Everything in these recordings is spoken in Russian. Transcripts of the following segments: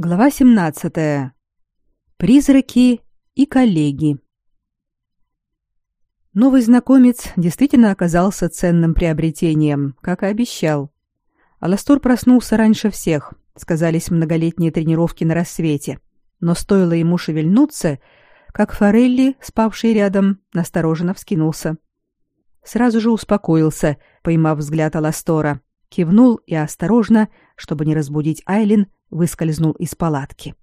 Глава 17. Призраки и коллеги. Новый знакомец действительно оказался ценным приобретением, как и обещал. Аластор проснулся раньше всех, сказались многолетние тренировки на рассвете. Но стоило ему шевельнуться, как Форелли, спавший рядом, настороженно вскинулся. Сразу же успокоился, поймав взгляд Аластора, кивнул и осторожно, чтобы не разбудить Айлин, выскользнул из палатки.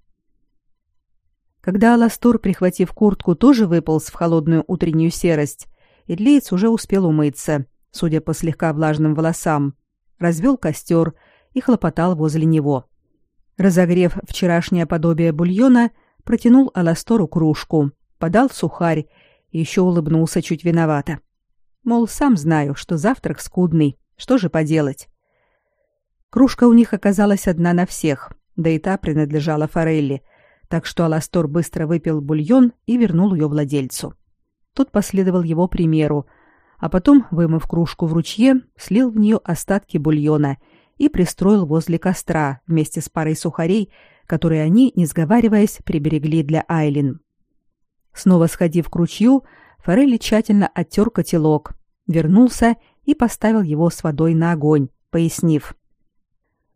Когда Аластор, прихватив куртку, тоже выполз в холодную утреннюю серость, Идлиец уже успел умыться, судя по слегка влажным волосам, развел костер и хлопотал возле него. Разогрев вчерашнее подобие бульона, протянул Аластору кружку, подал сухарь и еще улыбнулся чуть виновато. Мол, сам знаю, что завтрак скудный, что же поделать. Кружка у них оказалась одна на всех, да и та принадлежала Форелли, так что Аластор быстро выпил бульон и вернул ее владельцу. Тот последовал его примеру, а потом, вымыв кружку в ручье, слил в нее остатки бульона и пристроил возле костра вместе с парой сухарей, которые они, не сговариваясь, приберегли для Айлин. Снова сходив к ручью, Форелли тщательно оттер котелок, вернулся и поставил его с водой на огонь, пояснив —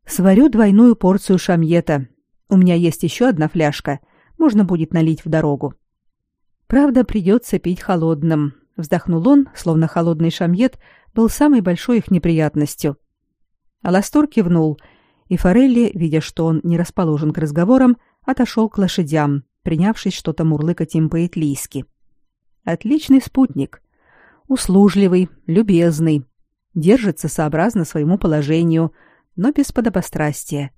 Сварю двойную порцию шамьета. У меня есть еще одна фляжка. Можно будет налить в дорогу. Правда, придется пить холодным. Вздохнул он, словно холодный шамьет был самой большой их неприятностью. Аластор кивнул, и Форелли, видя, что он не расположен к разговорам, отошел к лошадям, принявшись что-то мурлыкать им по-итлийски. Отличный спутник. Услужливый, любезный. Держится сообразно своему положению — но без подобострастия.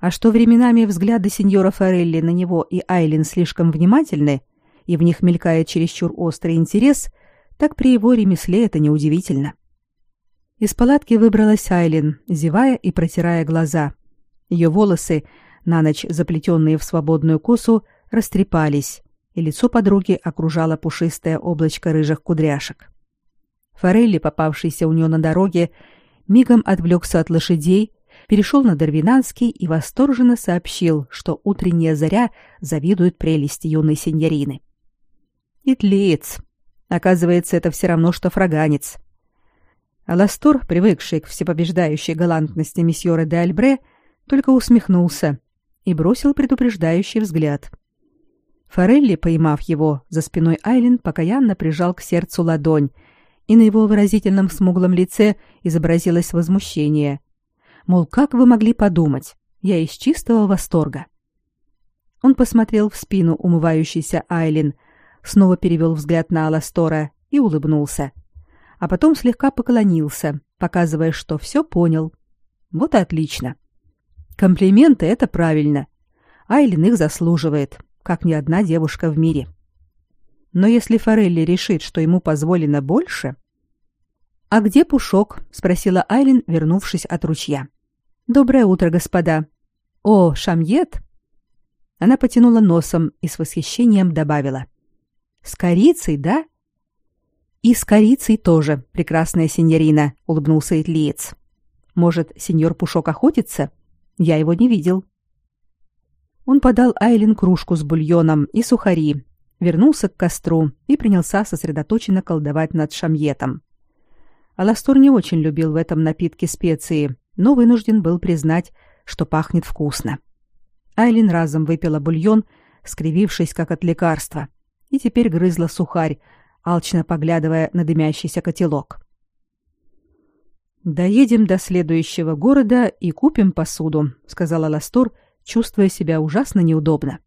А что временами взгляды сеньора Форелли на него и Айлин слишком внимательны, и в них мелькает чересчур острый интерес, так при его ремесле это неудивительно. Из палатки выбралась Айлин, зевая и протирая глаза. Ее волосы, на ночь заплетенные в свободную косу, растрепались, и лицо подруги окружало пушистое облачко рыжих кудряшек. Форелли, попавшийся у нее на дороге, мигом отвлекся от лошадей, перешел на Дарвинанский и восторженно сообщил, что утренняя заря завидует прелести юной сеньорины. Итлиец. Оказывается, это все равно, что фраганец. Аластор, привыкший к всепобеждающей галантности месьора де Альбре, только усмехнулся и бросил предупреждающий взгляд. Форелли, поймав его, за спиной Айлин покаянно прижал к сердцу ладонь и на его выразительном смуглом лице изобразилось возмущение. Мол, как вы могли подумать? Я из чистого восторга. Он посмотрел в спину умывающейся Айлин, снова перевел взгляд на Аластора и улыбнулся. А потом слегка поклонился, показывая, что все понял. Вот и отлично. Комплименты — это правильно. Айлин их заслуживает, как ни одна девушка в мире. Но если Форелли решит, что ему позволено больше, «А где Пушок?» — спросила Айлин, вернувшись от ручья. «Доброе утро, господа». «О, Шамьет?» Она потянула носом и с восхищением добавила. «С корицей, да?» «И с корицей тоже, прекрасная сеньорина», — улыбнулся Итлиец. «Может, сеньор Пушок охотится? Я его не видел». Он подал Айлин кружку с бульоном и сухари, вернулся к костру и принялся сосредоточенно колдовать над шамьетом. Аластор не очень любил в этом напитке специи, но вынужден был признать, что пахнет вкусно. Айлин разом выпила бульон, скривившись как от лекарства, и теперь грызла сухарь, алчно поглядывая на дымящийся котелок. «Доедем до следующего города и купим посуду», — сказала Ластор, чувствуя себя ужасно неудобно.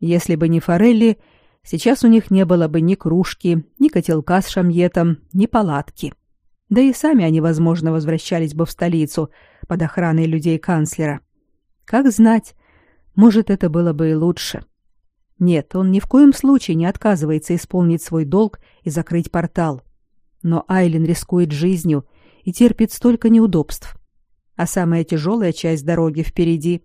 Если бы не Форелли, Сейчас у них не было бы ни кружки, ни котелка с шамьетом, ни палатки. Да и сами они, возможно, возвращались бы в столицу под охраной людей канцлера. Как знать, может, это было бы и лучше. Нет, он ни в коем случае не отказывается исполнить свой долг и закрыть портал. Но Айлин рискует жизнью и терпит столько неудобств. А самая тяжелая часть дороги впереди.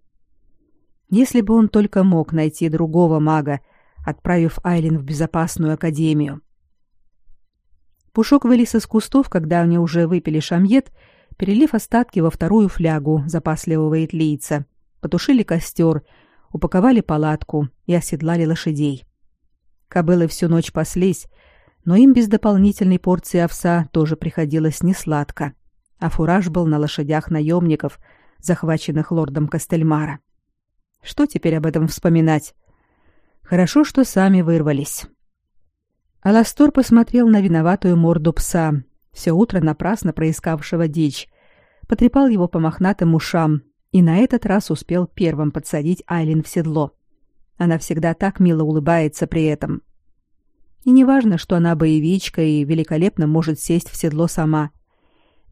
Если бы он только мог найти другого мага, отправив Айлин в безопасную академию. Пушок вылез из кустов, когда они уже выпили шамьет, перелив остатки во вторую флягу запасливого итлийца, потушили костер, упаковали палатку и оседлали лошадей. Кобылы всю ночь паслись, но им без дополнительной порции овса тоже приходилось несладко, а фураж был на лошадях наемников, захваченных лордом Кастельмара. Что теперь об этом вспоминать? Хорошо, что сами вырвались. Аластор посмотрел на виноватую морду пса, все утро напрасно проискавшего дичь, потрепал его по мохнатым ушам и на этот раз успел первым подсадить Айлин в седло. Она всегда так мило улыбается при этом. И неважно, что она боевичка и великолепно может сесть в седло сама.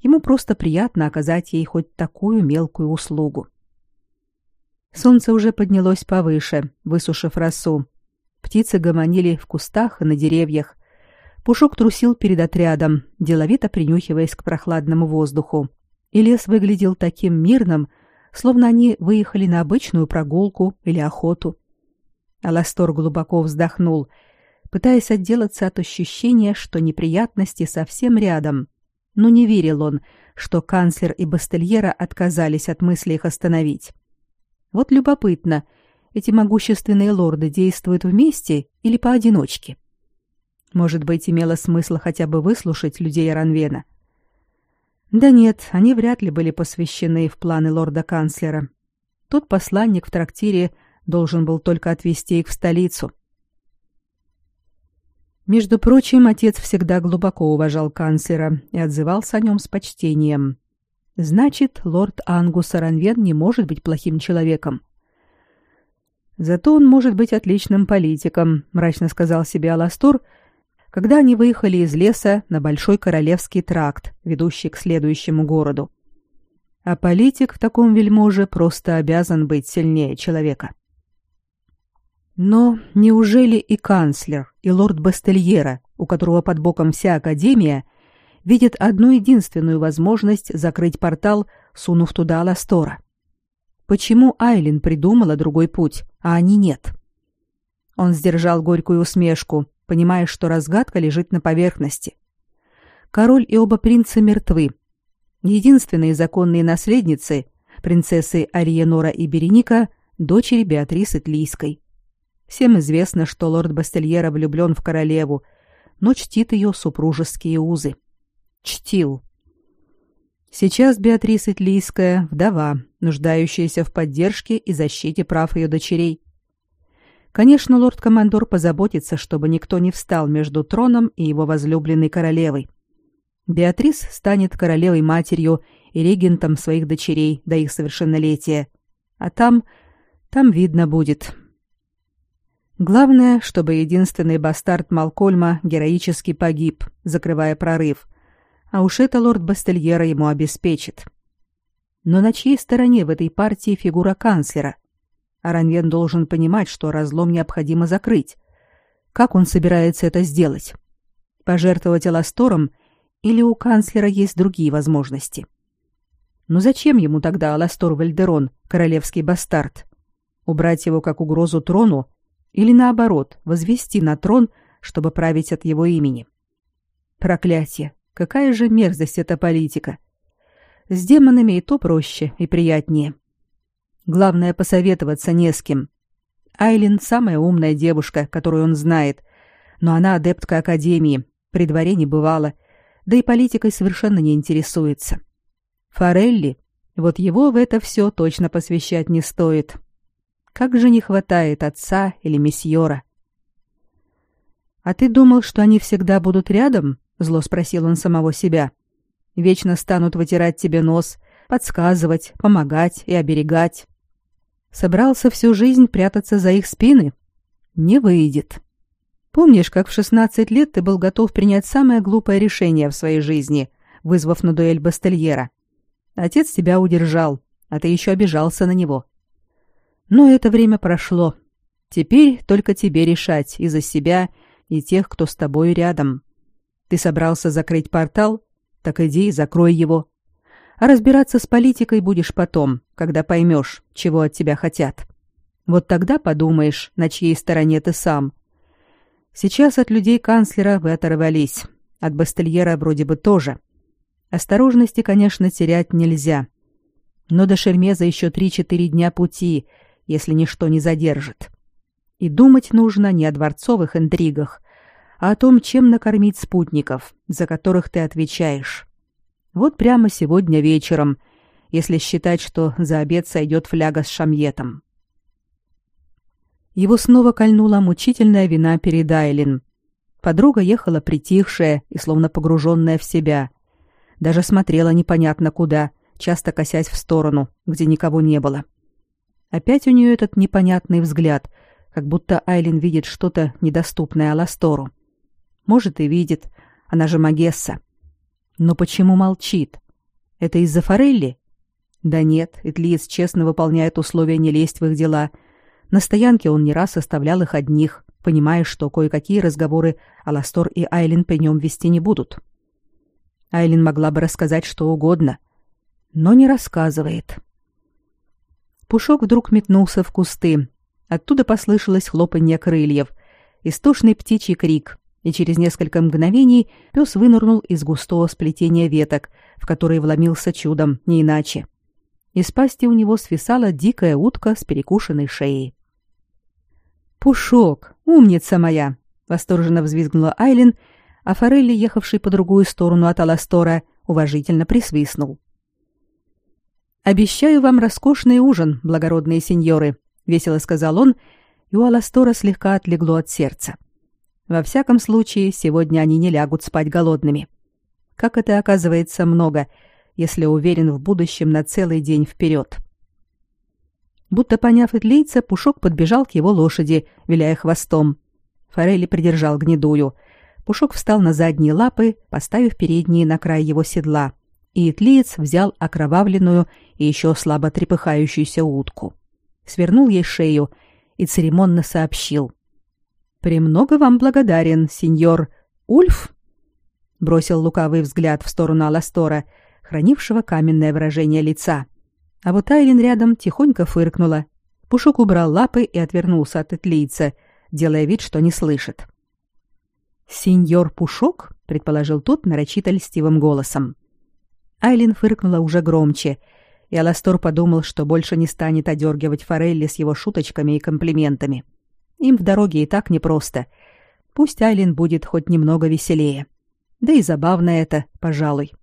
Ему просто приятно оказать ей хоть такую мелкую услугу. Солнце уже поднялось повыше, высушив росу. Птицы гомонили в кустах и на деревьях. Пушок трусил перед отрядом, деловито принюхиваясь к прохладному воздуху. И лес выглядел таким мирным, словно они выехали на обычную прогулку или охоту. Аластор глубоко вздохнул, пытаясь отделаться от ощущения, что неприятности совсем рядом. Но не верил он, что канцлер и Бастельера отказались от мысли их остановить. Вот любопытно, эти могущественные лорды действуют вместе или поодиночке? Может быть, имело смысл хотя бы выслушать людей Ранвена? Да нет, они вряд ли были посвящены в планы лорда-канцлера. Тот посланник в трактире должен был только отвезти их в столицу. Между прочим, отец всегда глубоко уважал канцлера и отзывался о нем с почтением. Значит, лорд Ангус Аранвен не может быть плохим человеком. Зато он может быть отличным политиком, мрачно сказал себе Аластор, когда они выехали из леса на большой королевский тракт, ведущий к следующему городу. А политик в таком вельможе просто обязан быть сильнее человека. Но неужели и канцлер, и лорд Бастельера, у которого под боком вся академия, видят одну единственную возможность закрыть портал, сунув туда Аластора? Почему Айлин придумала другой путь, а они нет? Он сдержал горькую усмешку, понимая, что разгадка лежит на поверхности. Король и оба принца мертвы. Единственные законные наследницы, принцессы Ариенора и Береника, дочери Беатрисы Тлийской. Всем известно, что лорд Бастельера влюблен в королеву, но чтит ее супружеские узы. Чтил. Сейчас Беатриса Тлийская – вдова, нуждающаяся в поддержке и защите прав ее дочерей. Конечно, лорд-командор позаботится, чтобы никто не встал между троном и его возлюбленной королевой. Беатрис станет королевой-матерью и регентом своих дочерей до их совершеннолетия. А там, там видно будет, Главное, чтобы единственный бастард Малкольма героически погиб, закрывая прорыв. А уж это лорд Бастельера ему обеспечит. Но на чьей стороне в этой партии фигура канцлера? Аранвен должен понимать, что разлом необходимо закрыть. Как он собирается это сделать? Пожертвовать Аластором или у канцлера есть другие возможности? Но зачем ему тогда Аластор Вальдерон, королевский бастард? Убрать его как угрозу трону или наоборот, возвести на трон, чтобы править от его имени. Проклятие! Какая же мерзость эта политика! С демонами и то проще и приятнее. Главное посоветоваться не с кем. Айлин самая умная девушка, которую он знает, но она адептка академии, при дворе не бывала, да и политикой совершенно не интересуется. Форелли, вот его в это все точно посвящать не стоит. Как же не хватает отца или месьора. А ты думал, что они всегда будут рядом? Зло спросил он самого себя. Вечно станут вытирать тебе нос, подсказывать, помогать и оберегать. Собрался всю жизнь прятаться за их спины? Не выйдет. Помнишь, как в 16 лет ты был готов принять самое глупое решение в своей жизни, вызвав на дуэль Бастельера? Отец тебя удержал, а ты еще обижался на него. Но это время прошло. Теперь только тебе решать и за себя, и тех, кто с тобой рядом. Ты собрался закрыть портал? Так иди закрой его. А разбираться с политикой будешь потом, когда поймешь, чего от тебя хотят. Вот тогда подумаешь, на чьей стороне ты сам. Сейчас от людей канцлера вы оторвались. От Бастельера вроде бы тоже. Осторожности, конечно, терять нельзя. Но до Шермеза еще три-четыре дня пути, если ничто не задержит. И думать нужно не о дворцовых интригах, а о том, чем накормить спутников, за которых ты отвечаешь. Вот прямо сегодня вечером, если считать, что за обед сойдет фляга с шамьетом. Его снова кольнула мучительная вина перед Айлин. Подруга ехала притихшая и словно погруженная в себя. Даже смотрела непонятно куда, часто косясь в сторону, где никого не было. Опять у нее этот непонятный взгляд, как будто Айлин видит что-то недоступное Аластору. Может, и видит, она же Магесса. Но почему молчит? Это из-за Форелли? Да нет, Этлиец честно выполняет условия не лезть в их дела. На стоянке он не раз оставлял их одних, понимая, что кое-какие разговоры Аластор и Айлин при нем вести не будут. Айлин могла бы рассказать что угодно, но не рассказывает. Пушок вдруг метнулся в кусты. Оттуда послышалось хлопанье крыльев, истошный птичий крик, и через несколько мгновений пес вынырнул из густого сплетения веток, в которые вломился чудом, не иначе. Из пасти у него свисала дикая утка с перекушенной шеей. «Пушок, умница моя!» — восторженно взвизгнула Айлин, а Форелли, ехавший по другую сторону от Аластора, уважительно присвистнул. «Обещаю вам роскошный ужин, благородные сеньоры», — весело сказал он, и у Аластора слегка отлегло от сердца. Во всяком случае, сегодня они не лягут спать голодными. Как это оказывается много, если уверен в будущем на целый день вперед. Будто поняв итлийца, Пушок подбежал к его лошади, виляя хвостом. Форелли придержал гнедую. Пушок встал на задние лапы, поставив передние на край его седла — и Итлиец взял окровавленную и еще слабо трепыхающуюся утку. Свернул ей шею и церемонно сообщил. «Премного вам благодарен, сеньор Ульф?» Бросил лукавый взгляд в сторону Аластора, хранившего каменное выражение лица. А вот Айлин рядом тихонько фыркнула. Пушок убрал лапы и отвернулся от Этлийца, делая вид, что не слышит. «Сеньор Пушок?» — предположил тот нарочито льстивым голосом. Айлин фыркнула уже громче, и Аластор подумал, что больше не станет одергивать Форелли с его шуточками и комплиментами. Им в дороге и так непросто. Пусть Айлин будет хоть немного веселее. Да и забавно это, пожалуй.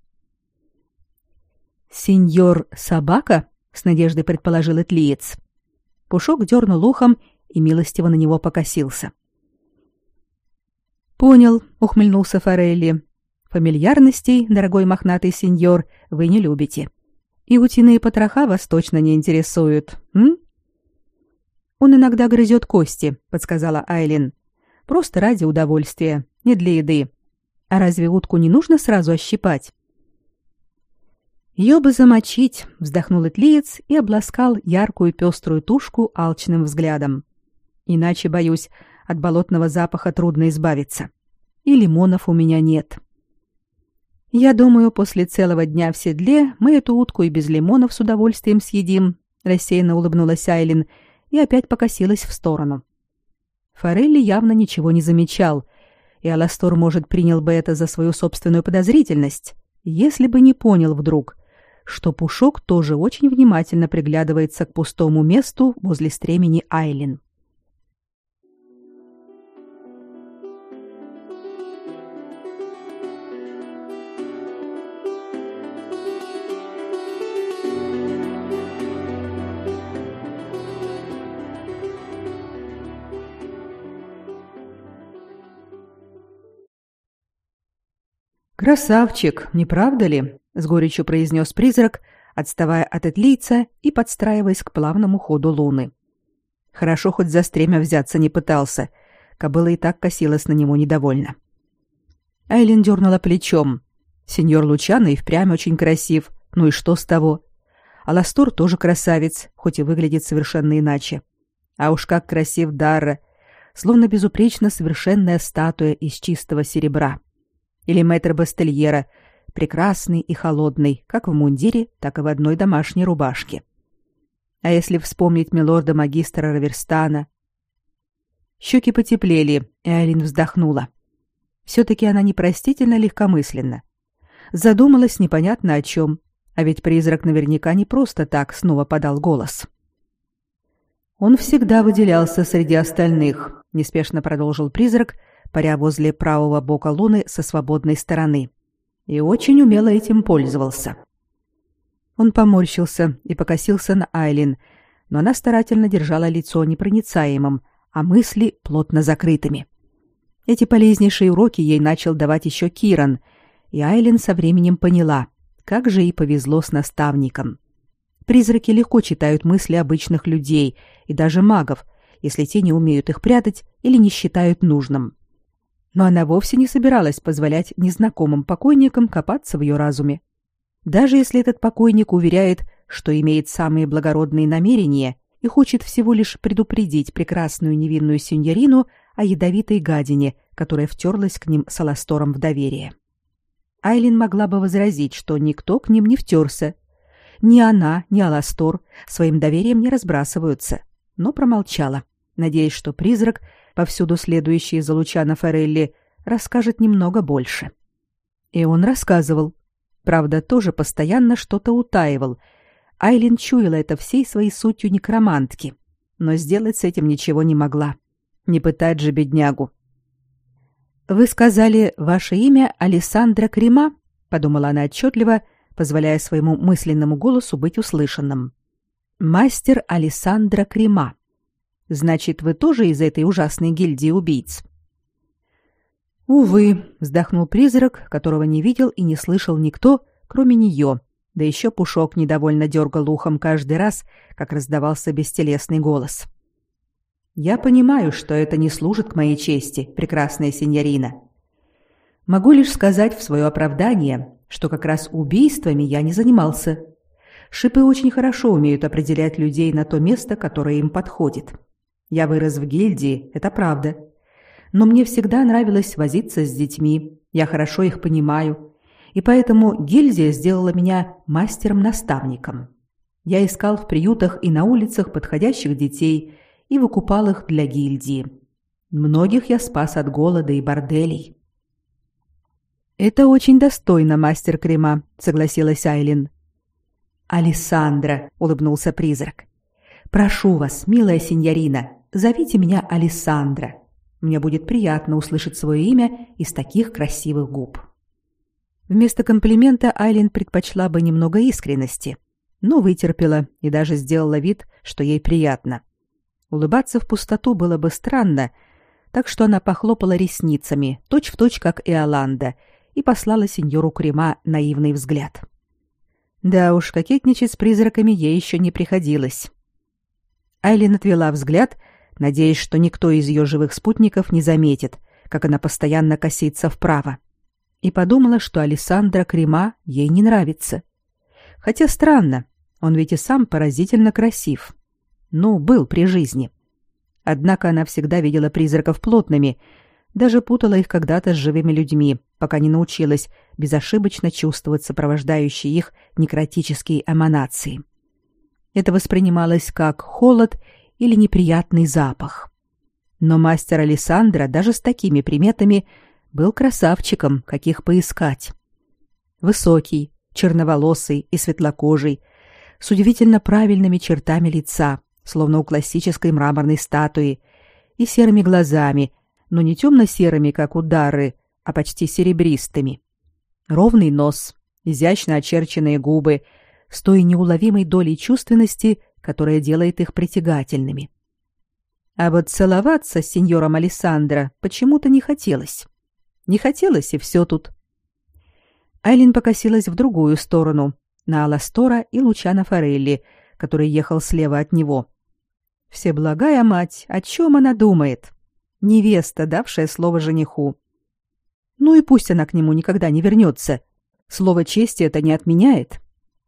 «Сеньор Собака?» — с надеждой предположил Этлиец. Пушок дернул ухом и милостиво на него покосился. «Понял», — ухмыльнулся Форелли. Фамильярностей, дорогой мохнатый сеньор, вы не любите. И утиные потроха вас точно не интересуют, м? Он иногда грызет кости, подсказала Айлин. Просто ради удовольствия, не для еды. А разве утку не нужно сразу ощипать? Ее бы замочить, вздохнул Этлиец и обласкал яркую пеструю тушку алчным взглядом. Иначе, боюсь, от болотного запаха трудно избавиться. И лимонов у меня нет. Я думаю, после целого дня в седле мы эту утку и без лимонов с удовольствием съедим, рассеянно улыбнулась Айлин и опять покосилась в сторону. Форелли явно ничего не замечал, и Аластор, может, принял бы это за свою собственную подозрительность, если бы не понял вдруг, что Пушок тоже очень внимательно приглядывается к пустому месту возле стремени Айлин. Красавчик, не правда ли? с горечью произнес призрак, отставая от этлийца и подстраиваясь к плавному ходу луны. Хорошо хоть за стремя взяться не пытался. Кобыла и так косилась на него недовольно. Айлин дернула плечом. Сеньор Лучано и впрямь очень красив. Ну и что с того? Аластор тоже красавец, хоть и выглядит совершенно иначе. А уж как красив Дарра, словно безупречно совершенная статуя из чистого серебра. — или мэтр Бастельера, прекрасный и холодный, как в мундире, так и в одной домашней рубашке. А если вспомнить милорда-магистра Раверстана? Щеки потеплели, и Айлин вздохнула. Все-таки она непростительно легкомысленна. Задумалась непонятно о чем А ведь призрак наверняка не просто так снова подал голос. Он всегда выделялся среди остальных, неспешно продолжил призрак, паря возле правого бока луны со свободной стороны. И очень умело этим пользовался. Он поморщился и покосился на Айлин, но она старательно держала лицо непроницаемым, а мысли плотно закрытыми. Эти полезнейшие уроки ей начал давать еще Киран, и Айлин со временем поняла, как же ей повезло с наставником. Призраки легко читают мысли обычных людей и даже магов, если те не умеют их прятать или не считают нужным. Но она вовсе не собиралась позволять незнакомым покойникам копаться в ее разуме. Даже если этот покойник уверяет, что имеет самые благородные намерения и хочет всего лишь предупредить прекрасную невинную синьорину о ядовитой гадине, которая втерлась к ним с Аластором в доверие. Айлин могла бы возразить, что никто к ним не втерся. Ни она, ни Аластор своим доверием не разбрасываются, но промолчала, надеясь, что призрак, повсюду следующий за Лучано Форелли, расскажет немного больше. И он рассказывал, Правда, тоже постоянно что-то утаивал. Айлин чуяла это всей своей сутью некромантки, но сделать с этим ничего не могла. Не пытать же беднягу. «Вы сказали, ваше имя Алессандра Крима?» — подумала она отчетливо, позволяя своему мысленному голосу быть услышанным. «Мастер Алессандра Крима. Значит, вы тоже из этой ужасной гильдии убийц?» Увы, вздохнул призрак, которого не видел и не слышал никто, кроме нее. Да еще Пушок недовольно дергал ухом каждый раз, как раздавался бестелесный голос. Я понимаю, что это не служит к моей чести, прекрасная синьорина. Могу лишь сказать в свое оправдание, что как раз убийствами я не занимался. Шипы очень хорошо умеют определять людей на то место, которое им подходит. Я вырос в гильдии, это правда но мне всегда нравилось возиться с детьми. Я хорошо их понимаю. И поэтому гильдия сделала меня мастером-наставником. Я искал в приютах и на улицах подходящих детей и выкупал их для гильдии. Многих я спас от голода и борделей. Это очень достойно, мастер Крема, согласилась Айлин. Алисандра, улыбнулся призрак. Прошу вас, милая синьорина, зовите меня Алисандра. Мне будет приятно услышать свое имя из таких красивых губ. Вместо комплимента Айлин предпочла бы немного искренности, но вытерпела и даже сделала вид, что ей приятно. Улыбаться в пустоту было бы странно, так что она похлопала ресницами, точь-в-точь, точь, как Иоланда, и послала сеньору Крема наивный взгляд. Да уж, кокетничать с призраками ей еще не приходилось. Айлин отвела взгляд — надеясь, что никто из ее живых спутников не заметит, как она постоянно косится вправо. И подумала, что Александра Крема ей не нравится. Хотя странно, он ведь и сам поразительно красив. Ну, был при жизни. Однако она всегда видела призраков плотными, даже путала их когда-то с живыми людьми, пока не научилась безошибочно чувствовать сопровождающие их некротические эманации. Это воспринималось как холод или неприятный запах. Но мастер Александра даже с такими приметами был красавчиком, каких поискать. Высокий, черноволосый и светлокожий, с удивительно правильными чертами лица, словно у классической мраморной статуи, и серыми глазами, но не темно-серыми, как у Дары, а почти серебристыми. Ровный нос, изящно очерченные губы, с той неуловимой долей чувственности, которая делает их притягательными. А вот целоваться с сеньором Алессандро почему-то не хотелось. Не хотелось, и все тут. Айлин покосилась в другую сторону, на Аластора и Лучана Форелли, который ехал слева от него. Всеблагая мать, о чем она думает? Невеста, давшая слово жениху. Ну и пусть она к нему никогда не вернется. Слово чести это не отменяет.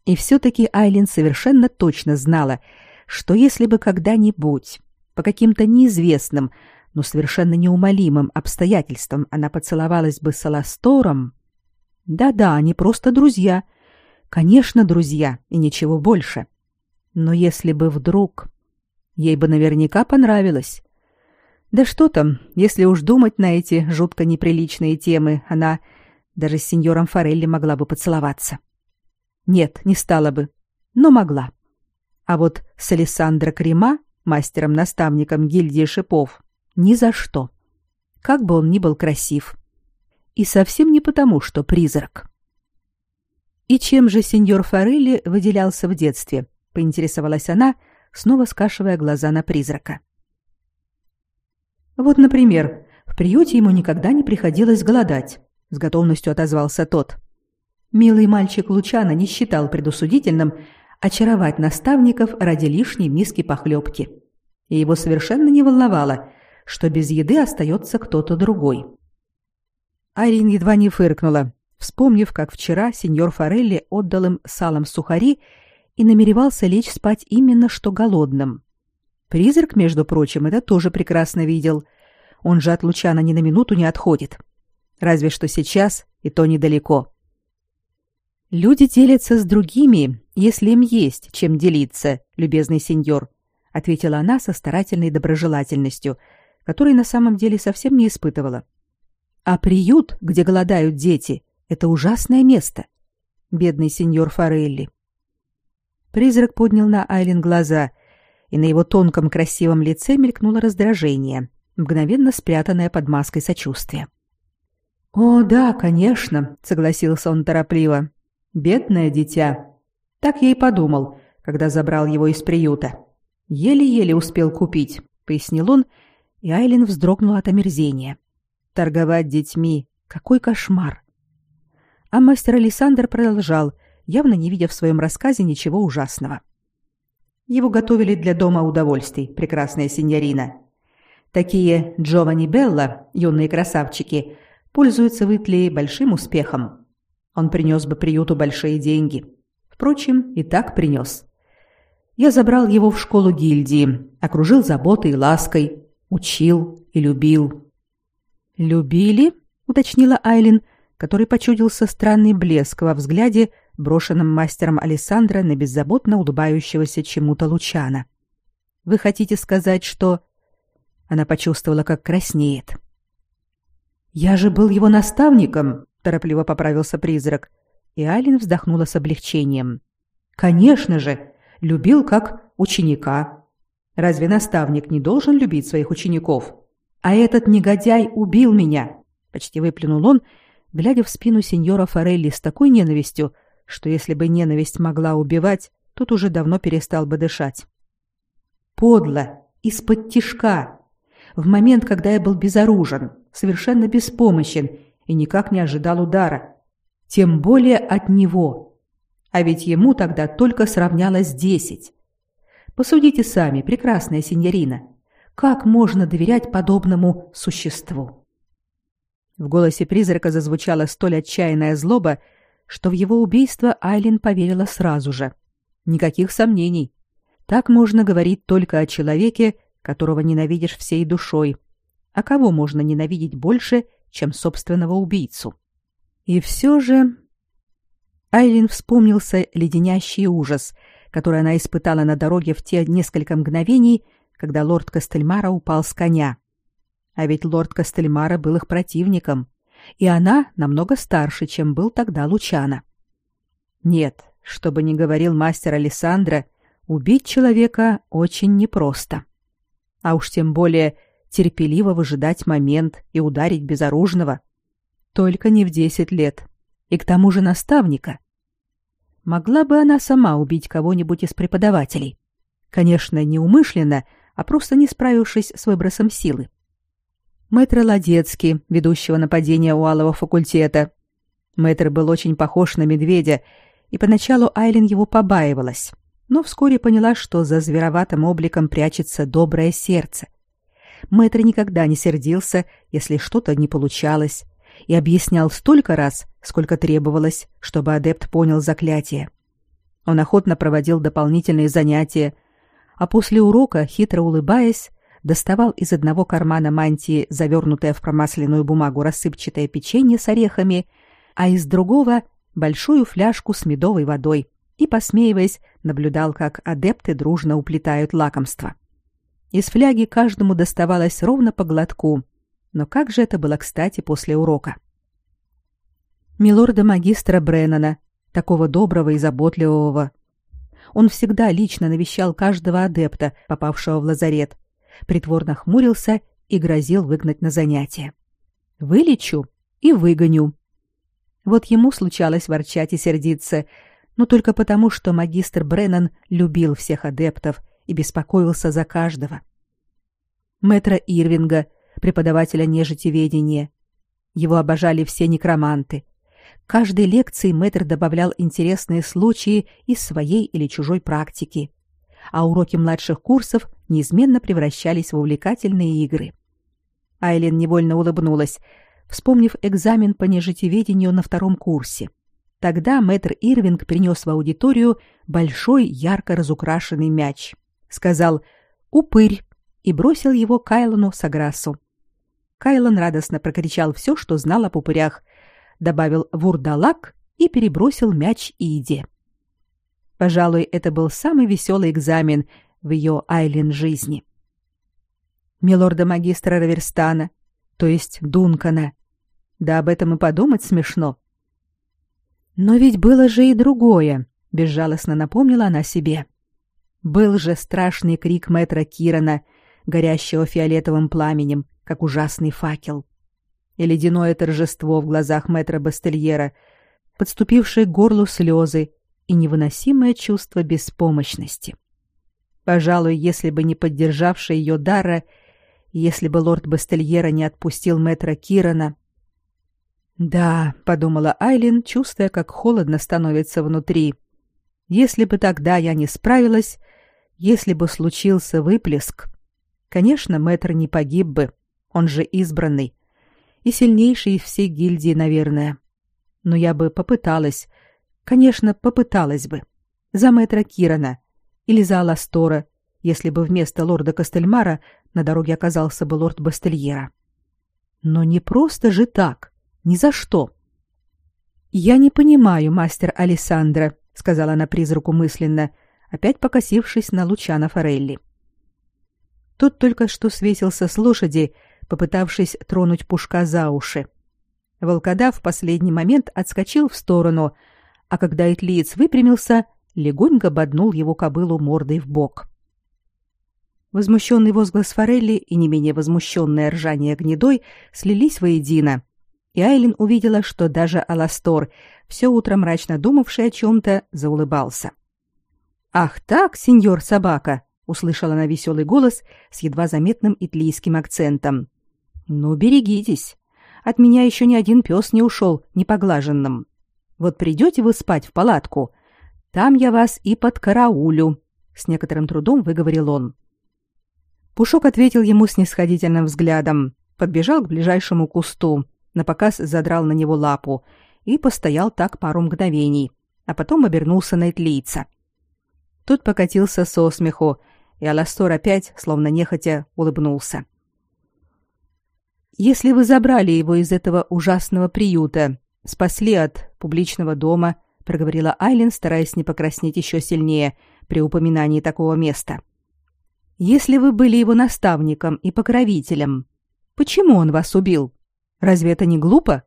И все-таки Айлин совершенно точно знала, что если бы когда-нибудь, по каким-то неизвестным, но совершенно неумолимым обстоятельствам она поцеловалась бы с Аластором... Да-да, они просто друзья. Конечно, друзья, и ничего больше. Но если бы вдруг... Ей бы наверняка понравилось. Да что там, если уж думать на эти жутко неприличные темы, она даже с сеньором Форелли могла бы поцеловаться. Нет, не стала бы, но могла. А вот с Александра Крема, мастером-наставником гильдии шипов, ни за что. Как бы он ни был красив. И совсем не потому, что призрак. И чем же сеньор Форелли выделялся в детстве? поинтересовалась она, снова скашивая глаза на призрака. Вот, например, в приюте ему никогда не приходилось голодать, с готовностью отозвался тот. Милый мальчик Лучана не считал предусудительным очаровать наставников ради лишней миски похлебки. И его совершенно не волновало, что без еды остается кто-то другой. Айрин едва не фыркнула, вспомнив, как вчера сеньор Форелли отдал им салом сухари и намеревался лечь спать именно что голодным. Призрак, между прочим, это тоже прекрасно видел. Он же от Лучана ни на минуту не отходит. Разве что сейчас, и то недалеко. Люди делятся с другими, если им есть чем делиться, любезный сеньор, ответила она со старательной доброжелательностью, которой на самом деле совсем не испытывала. А приют, где голодают дети, это ужасное место. Бедный сеньор Форелли. Призрак поднял на Айлин глаза, и на его тонком красивом лице мелькнуло раздражение, мгновенно спрятанное под маской сочувствия. «О, да, конечно», — согласился он торопливо. «Бедное дитя. Так я и подумал, когда забрал его из приюта. Еле-еле успел купить», — пояснил он, и Айлин вздрогнула от омерзения. «Торговать детьми. Какой кошмар!» А мастер Александр продолжал — явно не видя в своем рассказе ничего ужасного. Его готовили для дома удовольствий, прекрасная синьорина. Такие Джованни Белла, юные красавчики, пользуются в Итлии большим успехом. Он принес бы приюту большие деньги. Впрочем, и так принес. Я забрал его в школу гильдии, окружил заботой и лаской, учил и любил. «Любили?» — уточнила Айлин, который почудился странный блеск во взгляде, брошенном мастером Александра на беззаботно улыбающегося чему-то Лучана. Вы хотите сказать, что Она почувствовала, как краснеет. Я же был его наставником, торопливо поправился призрак, и Алин вздохнула с облегчением. Конечно же, любил как ученика. Разве наставник не должен любить своих учеников? А этот негодяй убил меня, почти выплюнул он, глядя в спину сеньора Форелли с такой ненавистью, что если бы ненависть могла убивать, тот уже давно перестал бы дышать. Подло, из-под тишка, в момент, когда я был безоружен, совершенно беспомощен и никак не ожидал удара, тем более от него. А ведь ему тогда только сравнялось десять. Посудите сами, прекрасная синьорина, как можно доверять подобному существу? В голосе призрака зазвучала столь отчаянная злоба, что в его убийство Айлин поверила сразу же. Никаких сомнений. Так можно говорить только о человеке, которого ненавидишь всей душой. А кого можно ненавидеть больше, чем собственного убийцу? И все же... Айлин вспомнился леденящий ужас, который она испытала на дороге в те несколько мгновений, когда лорд Костельмара упал с коня. А ведь лорд Костельмара был их противником и она намного старше, чем был тогда Лучана. Нет, что бы ни говорил мастер Александра, убить человека очень непросто. А уж тем более терпеливо выжидать момент и ударить безоружного. Только не в десять лет. И к тому же наставника. Могла бы она сама убить кого-нибудь из преподавателей. Конечно, не умышленно, а просто не справившись с выбросом силы мэтра Ладецки, ведущего нападения у Алого факультета. Мэтр был очень похож на медведя, и поначалу Айлин его побаивалась, но вскоре поняла, что за звероватым обликом прячется доброе сердце. Мэтр никогда не сердился, если что-то не получалось, и объяснял столько раз, сколько требовалось, чтобы адепт понял заклятие. Он охотно проводил дополнительные занятия, а после урока, хитро улыбаясь, доставал из одного кармана мантии завернутое в промасленную бумагу рассыпчатое печенье с орехами, а из другого — большую фляжку с медовой водой и, посмеиваясь, наблюдал, как адепты дружно уплетают лакомство. Из фляги каждому доставалось ровно по глотку, но как же это было кстати после урока. «Милорда-магистра Бреннана», такого доброго и заботливого. Он всегда лично навещал каждого адепта, попавшего в лазарет, притворно хмурился и грозил выгнать на занятия. Вылечу и выгоню. Вот ему случалось ворчать и сердиться, но только потому, что магистр Бреннан любил всех адептов и беспокоился за каждого. Мэтра Ирвинга, преподавателя нежитеведения. Его обожали все некроманты. Каждой лекции мэтр добавлял интересные случаи из своей или чужой практики, а уроки младших курсов неизменно превращались в увлекательные игры. Айлин невольно улыбнулась, вспомнив экзамен по нежитеведению на втором курсе. Тогда мэтр Ирвинг принес в аудиторию большой ярко разукрашенный мяч. Сказал «Упырь» и бросил его Кайлону Саграсу. Кайлон радостно прокричал все, что знал о упырях, добавил вурдалак и перебросил мяч Иде. Пожалуй, это был самый веселый экзамен в ее Айлин жизни. Милорда-магистра Раверстана, то есть Дункана. Да об этом и подумать смешно. Но ведь было же и другое, безжалостно напомнила она себе. Был же страшный крик мэтра Кирана, горящего фиолетовым пламенем, как ужасный факел. И ледяное торжество в глазах мэтра Бастельера, подступившие к горлу слезы и невыносимое чувство беспомощности. Пожалуй, если бы не поддержавшая ее Дара, если бы лорд Бастельера не отпустил мэтра Кирана... «Да», — подумала Айлин, чувствуя, как холодно становится внутри. «Если бы тогда я не справилась, если бы случился выплеск, конечно, мэтр не погиб бы, он же избранный. И сильнейший из всей гильдии, наверное. Но я бы попыталась. Конечно, попыталась бы. За мэтра Кирана. Или за Аластора, если бы вместо лорда Костельмара на дороге оказался бы лорд Бастельера. Но не просто же так. Ни за что. «Я не понимаю, мастер Алессандро», — сказала она призраку мысленно, опять покосившись на Лучана Форелли. Тот только что свесился с лошади попытавшись тронуть пушка за уши. Волкодав в последний момент отскочил в сторону, а когда Итлиец выпрямился, легонько боднул его кобылу мордой в бок. Возмущенный возглас Форелли и не менее возмущенное ржание гнедой слились воедино, и Айлин увидела, что даже Аластор, все утро мрачно думавший о чем-то, заулыбался. «Ах так, сеньор собака!» — услышала она веселый голос с едва заметным итлийским акцентом. Ну, берегитесь. От меня еще ни один пес не ушел непоглаженным. Вот придете вы спать в палатку, там я вас и под караулю, с некоторым трудом выговорил он. Пушок ответил ему снисходительным взглядом, подбежал к ближайшему кусту, напоказ задрал на него лапу и постоял так пару мгновений, а потом обернулся на итлийца. Тот покатился со смеху, и Аластор опять, словно нехотя, улыбнулся. — если вы забрали его из этого ужасного приюта, спасли от публичного дома, проговорила Айлин, стараясь не покраснеть еще сильнее при упоминании такого места. Если вы были его наставником и покровителем, почему он вас убил? Разве это не глупо?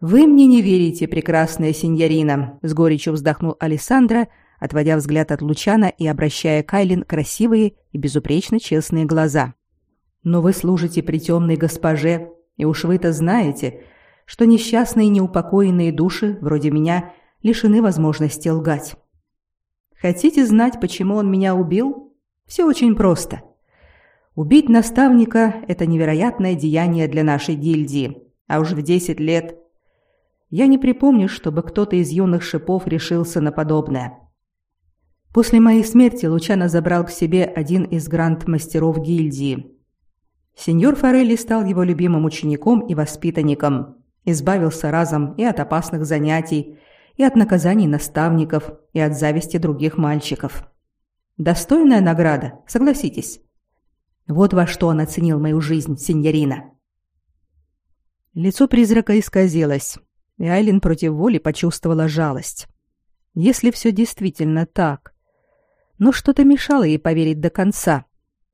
Вы мне не верите, прекрасная сеньорина, с горечью вздохнул Александра, отводя взгляд от Лучана и обращая к Айлин красивые и безупречно честные глаза. Но вы служите при темной госпоже, и уж вы-то знаете, что несчастные неупокоенные души, вроде меня, лишены возможности лгать. Хотите знать, почему он меня убил? Все очень просто. Убить наставника – это невероятное деяние для нашей гильдии, а уж в десять лет. Я не припомню, чтобы кто-то из юных шипов решился на подобное. После моей смерти Лучано забрал к себе один из гранд-мастеров гильдии – Сеньор Форелли стал его любимым учеником и воспитанником, избавился разом и от опасных занятий, и от наказаний наставников, и от зависти других мальчиков. Достойная награда, согласитесь. Вот во что он оценил мою жизнь, сеньорина. Лицо призрака исказилось, и Айлин против воли почувствовала жалость. Если все действительно так, но что-то мешало ей поверить до конца.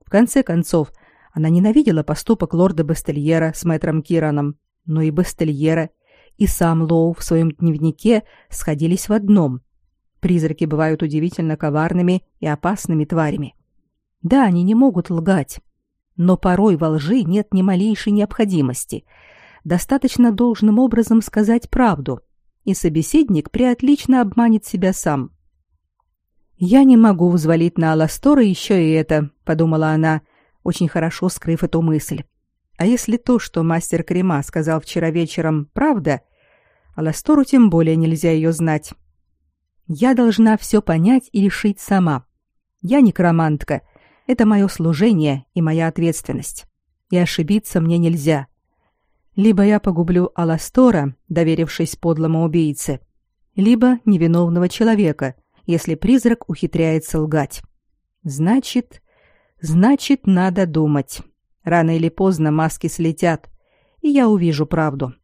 В конце концов, она ненавидела поступок лорда Бастельера с мэтром Кираном, но и Бастельера, и сам Лоу в своем дневнике сходились в одном. Призраки бывают удивительно коварными и опасными тварями. Да, они не могут лгать, но порой во лжи нет ни малейшей необходимости. Достаточно должным образом сказать правду, и собеседник приотлично обманет себя сам. «Я не могу взвалить на Аластора еще и это», — подумала она, очень хорошо скрыв эту мысль. «А если то, что мастер Крема сказал вчера вечером, правда, Аластору тем более нельзя ее знать. Я должна все понять и решить сама. Я некромантка. Это мое служение и моя ответственность. И ошибиться мне нельзя. Либо я погублю Аластора, доверившись подлому убийце, либо невиновного человека, если призрак ухитряется лгать. Значит, значит, надо думать. Рано или поздно маски слетят, и я увижу правду.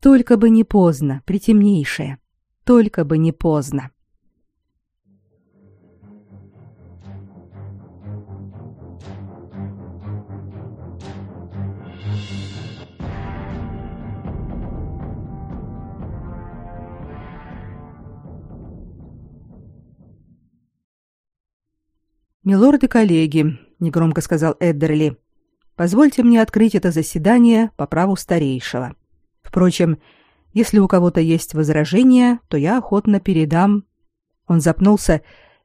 Только бы не поздно, притемнейшее. Только бы не поздно. «Милорды-коллеги», — негромко сказал Эддерли, — «позвольте мне открыть это заседание по праву старейшего». Впрочем, если у кого-то есть возражения, то я охотно передам. Он запнулся,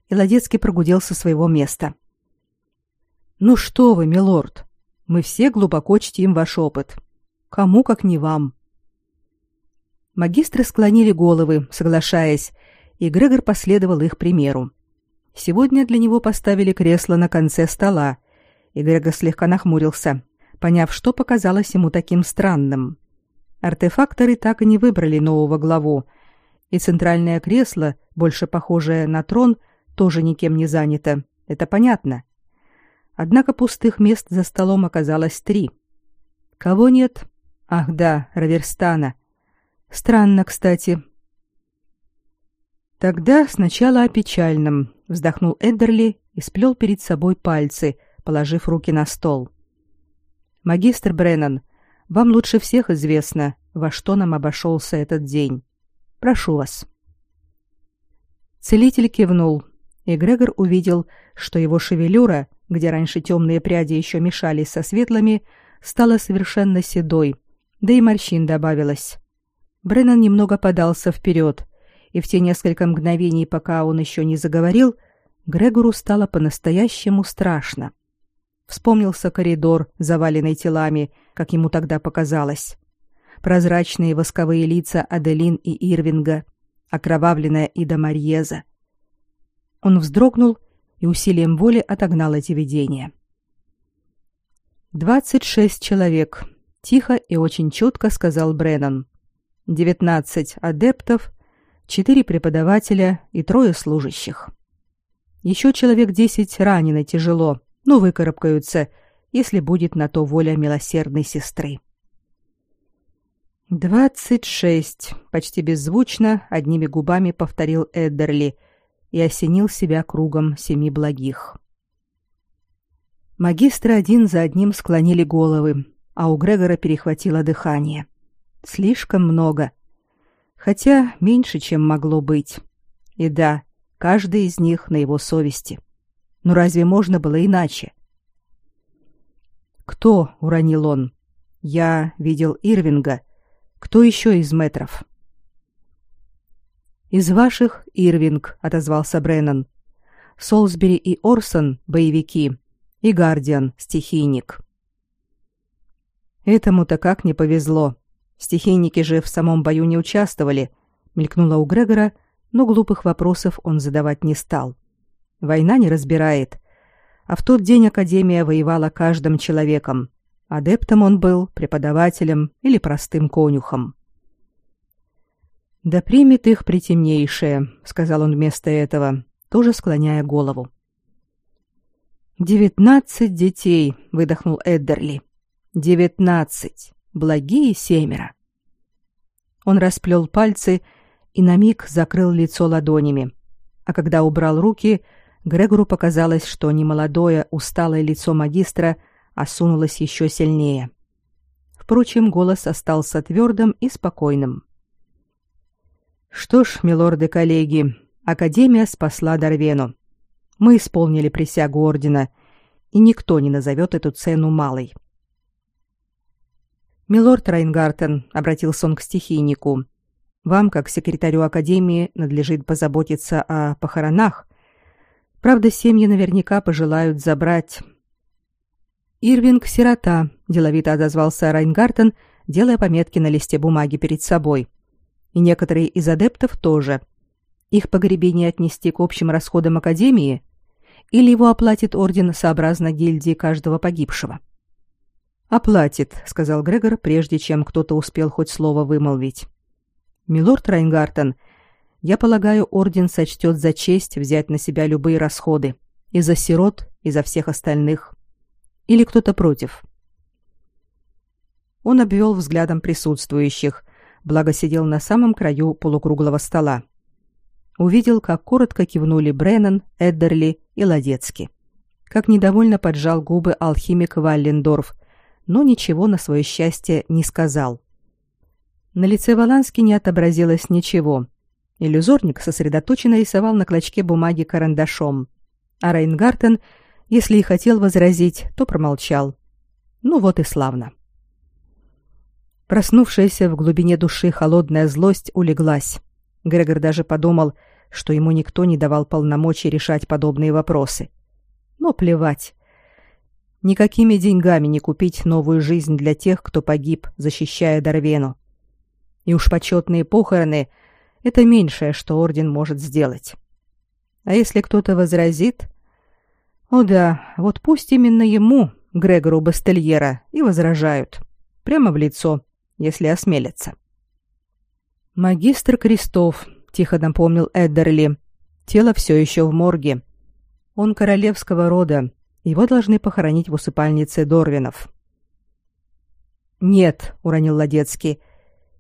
и Ладецкий прогудел со своего места. Ну что вы, милорд? Мы все глубоко чтим ваш опыт. Кому как не вам. Магистры склонили головы, соглашаясь, и Грегор последовал их примеру. Сегодня для него поставили кресло на конце стола, и слегка нахмурился, поняв, что показалось ему таким странным. Артефакторы так и не выбрали нового главу, и центральное кресло, больше похожее на трон, тоже никем не занято. Это понятно. Однако пустых мест за столом оказалось три. Кого нет? Ах да, Раверстана. Странно, кстати. Тогда сначала о печальном, вздохнул Эддерли и сплел перед собой пальцы, положив руки на стол. Магистр Бреннан, вам лучше всех известно, во что нам обошелся этот день. Прошу вас. Целитель кивнул, и Грегор увидел, что его шевелюра, где раньше темные пряди еще мешались со светлыми, стала совершенно седой, да и морщин добавилось. Бреннан немного подался вперед, и в те несколько мгновений, пока он еще не заговорил, Грегору стало по-настоящему страшно. Вспомнился коридор, заваленный телами, как ему тогда показалось. Прозрачные восковые лица Аделин и Ирвинга, окровавленная Ида Марьеза. Он вздрогнул и усилием воли отогнал эти видения. «Двадцать шесть человек», — тихо и очень четко сказал Бреннан. «Девятнадцать адептов, четыре преподавателя и трое служащих. Еще человек десять ранены тяжело, но выкарабкаются, если будет на то воля милосердной сестры. «Двадцать шесть», — почти беззвучно, одними губами повторил Эддерли и осенил себя кругом семи благих. Магистры один за одним склонили головы, а у Грегора перехватило дыхание. Слишком много. Хотя меньше, чем могло быть. И да, каждый из них на его совести. Но разве можно было иначе? Кто, уронил он. Я видел Ирвинга. Кто еще из метров? Из ваших Ирвинг, отозвался Бреннан. Солсбери и Орсон боевики, и Гардиан стихийник. Этому-то как не повезло. Стихийники же в самом бою не участвовали, мелькнула у Грегора, но глупых вопросов он задавать не стал. Война не разбирает. А в тот день Академия воевала каждым человеком. Адептом он был, преподавателем или простым конюхом. «Да примет их притемнейшее», — сказал он вместо этого, тоже склоняя голову. «Девятнадцать детей», — выдохнул Эддерли. «Девятнадцать. Благие семеро». Он расплел пальцы и на миг закрыл лицо ладонями, а когда убрал руки, Грегору показалось, что немолодое, усталое лицо магистра осунулось еще сильнее. Впрочем, голос остался твердым и спокойным. Что ж, милорды-коллеги, Академия спасла Дарвену. Мы исполнили присягу ордена, и никто не назовет эту цену малой. Милорд Райнгартен обратился он к стихийнику. Вам, как секретарю академии, надлежит позаботиться о похоронах. Правда, семьи наверняка пожелают забрать. Ирвинг сирота, деловито отозвался Райнгартен, делая пометки на листе бумаги перед собой. И некоторые из адептов тоже. Их погребение отнести к общим расходам академии или его оплатит орден сообразно гильдии каждого погибшего. Оплатит, сказал Грегор, прежде чем кто-то успел хоть слово вымолвить. Милорд Райнгартен, я полагаю, орден сочтет за честь взять на себя любые расходы и за сирот, и за всех остальных. Или кто-то против. Он обвел взглядом присутствующих, благо сидел на самом краю полукруглого стола. Увидел, как коротко кивнули Бреннан, Эддерли и Ладецкий. Как недовольно поджал губы алхимик Валлендорф, но ничего на свое счастье не сказал. На лице Валански не отобразилось ничего. Иллюзорник сосредоточенно рисовал на клочке бумаги карандашом. А Рейнгартен, если и хотел возразить, то промолчал. Ну вот и славно. Проснувшаяся в глубине души холодная злость улеглась. Грегор даже подумал, что ему никто не давал полномочий решать подобные вопросы. Но плевать. Никакими деньгами не купить новую жизнь для тех, кто погиб, защищая Дарвену. И уж почетные похороны — это меньшее, что орден может сделать. А если кто-то возразит... О да, вот пусть именно ему, Грегору Бастельера, и возражают. Прямо в лицо, если осмелятся. «Магистр Крестов», — тихо напомнил Эддерли. «Тело все еще в морге. Он королевского рода, его должны похоронить в усыпальнице Дорвинов. Нет, уронил Ладецкий,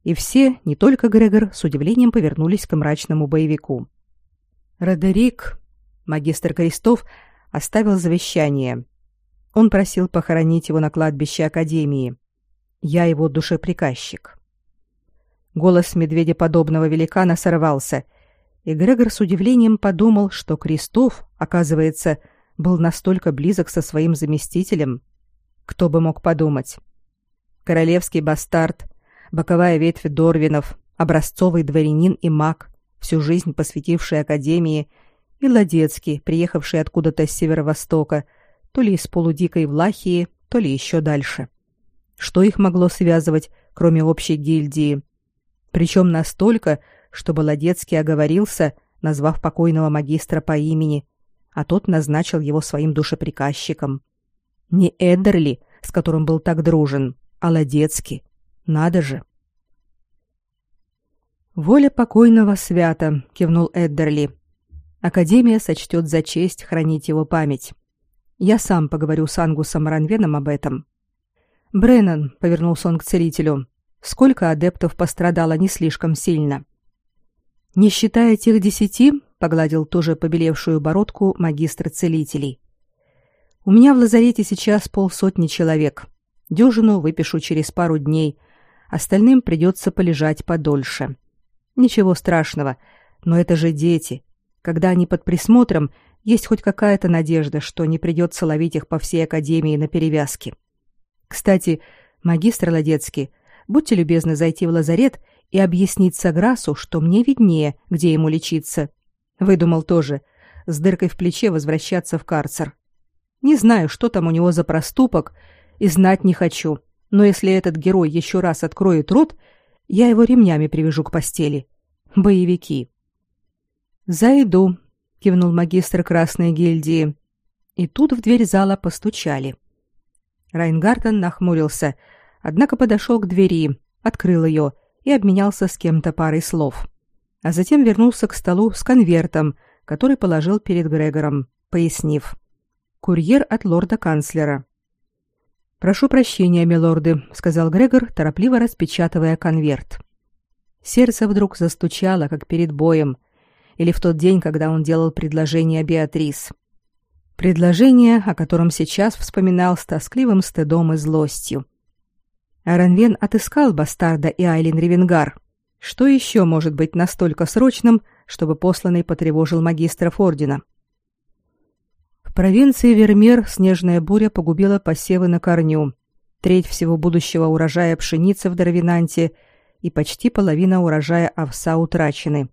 и все, не только Грегор, с удивлением повернулись к мрачному боевику. Родерик, магистр Крестов, оставил завещание. Он просил похоронить его на кладбище академии. Я его душеприказчик. Голос медведеподобного великана сорвался, и Грегор с удивлением подумал, что Крестов, оказывается, был настолько близок со своим заместителем. Кто бы мог подумать? Королевский бастард, боковая ветвь Дорвинов, образцовый дворянин и маг, всю жизнь посвятивший академии, и Ладецкий, приехавший откуда-то с северо-востока, то ли из полудикой Влахии, то ли еще дальше. Что их могло связывать, кроме общей гильдии? Причем настолько, чтобы Ладецкий оговорился, назвав покойного магистра по имени, а тот назначил его своим душеприказчиком. Не Эддерли, с которым был так дружен, а Ладецкий. Надо же. Воля покойного свята, кивнул Эддерли. Академия сочтет за честь хранить его память. Я сам поговорю с Ангусом Ранвеном об этом. Бреннан, повернулся он к целителю. Сколько адептов пострадало не слишком сильно? Не считая тех десяти, погладил тоже побелевшую бородку магистр целителей. У меня в лазарете сейчас полсотни человек. Дюжину выпишу через пару дней, остальным придется полежать подольше. Ничего страшного, но это же дети. Когда они под присмотром, есть хоть какая-то надежда, что не придется ловить их по всей академии на перевязке. Кстати, магистр Ладецкий, будьте любезны зайти в лазарет и объяснить Саграсу, что мне виднее, где ему лечиться, Выдумал тоже с дыркой в плече возвращаться в карцер. Не знаю, что там у него за проступок, и знать не хочу. Но если этот герой еще раз откроет рот, я его ремнями привяжу к постели. Боевики. Зайду, кивнул магистр Красной гильдии. И тут в дверь зала постучали. Райнгартен нахмурился, однако подошел к двери, открыл ее и обменялся с кем-то парой слов а затем вернулся к столу с конвертом, который положил перед Грегором, пояснив: "Курьер от лорда-канцлера". "Прошу прощения, милорды", сказал Грегор, торопливо распечатывая конверт. Сердце вдруг застучало, как перед боем, или в тот день, когда он делал предложение Беатрис. Предложение, о котором сейчас вспоминал с тоскливым стыдом и злостью. Аранвен отыскал бастарда и Айлин Ревенгар, Что еще может быть настолько срочным, чтобы посланный потревожил магистров ордена? В провинции Вермер снежная буря погубила посевы на корню, треть всего будущего урожая пшеницы в Дарвинанте и почти половина урожая овса утрачены.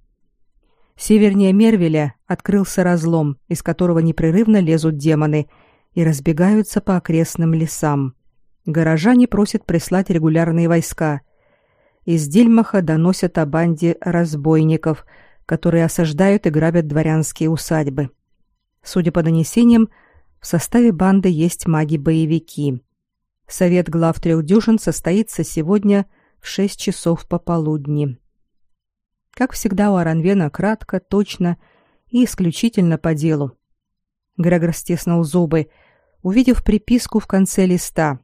Севернее Мервеля открылся разлом, из которого непрерывно лезут демоны и разбегаются по окрестным лесам. Горожане просят прислать регулярные войска. Из Дельмаха доносят о банде разбойников, которые осаждают и грабят дворянские усадьбы. Судя по донесениям, в составе банды есть маги-боевики. Совет глав трех дюжин состоится сегодня в шесть часов пополудни. Как всегда у Аранвена кратко, точно и исключительно по делу. Грегор стиснул зубы, увидев приписку в конце листа.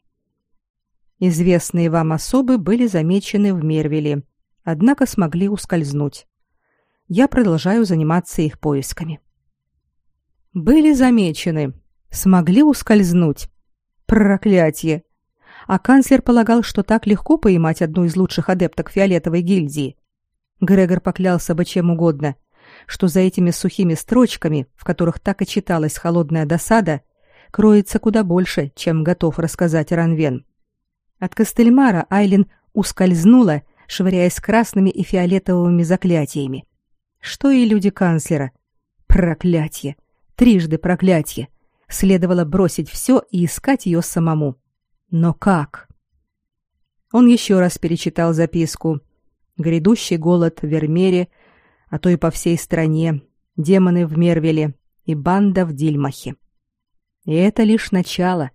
Известные вам особы были замечены в Мервеле, однако смогли ускользнуть. Я продолжаю заниматься их поисками. Были замечены, смогли ускользнуть. Проклятие! А канцлер полагал, что так легко поймать одну из лучших адепток фиолетовой гильдии. Грегор поклялся бы чем угодно, что за этими сухими строчками, в которых так и читалась холодная досада, кроется куда больше, чем готов рассказать Ранвен. От Костельмара Айлин ускользнула, швыряясь красными и фиолетовыми заклятиями. Что и люди канцлера. Проклятье! Трижды проклятье! Следовало бросить все и искать ее самому. Но как? Он еще раз перечитал записку. Грядущий голод в Вермере, а то и по всей стране, демоны в Мервеле и банда в Дильмахе. И это лишь начало.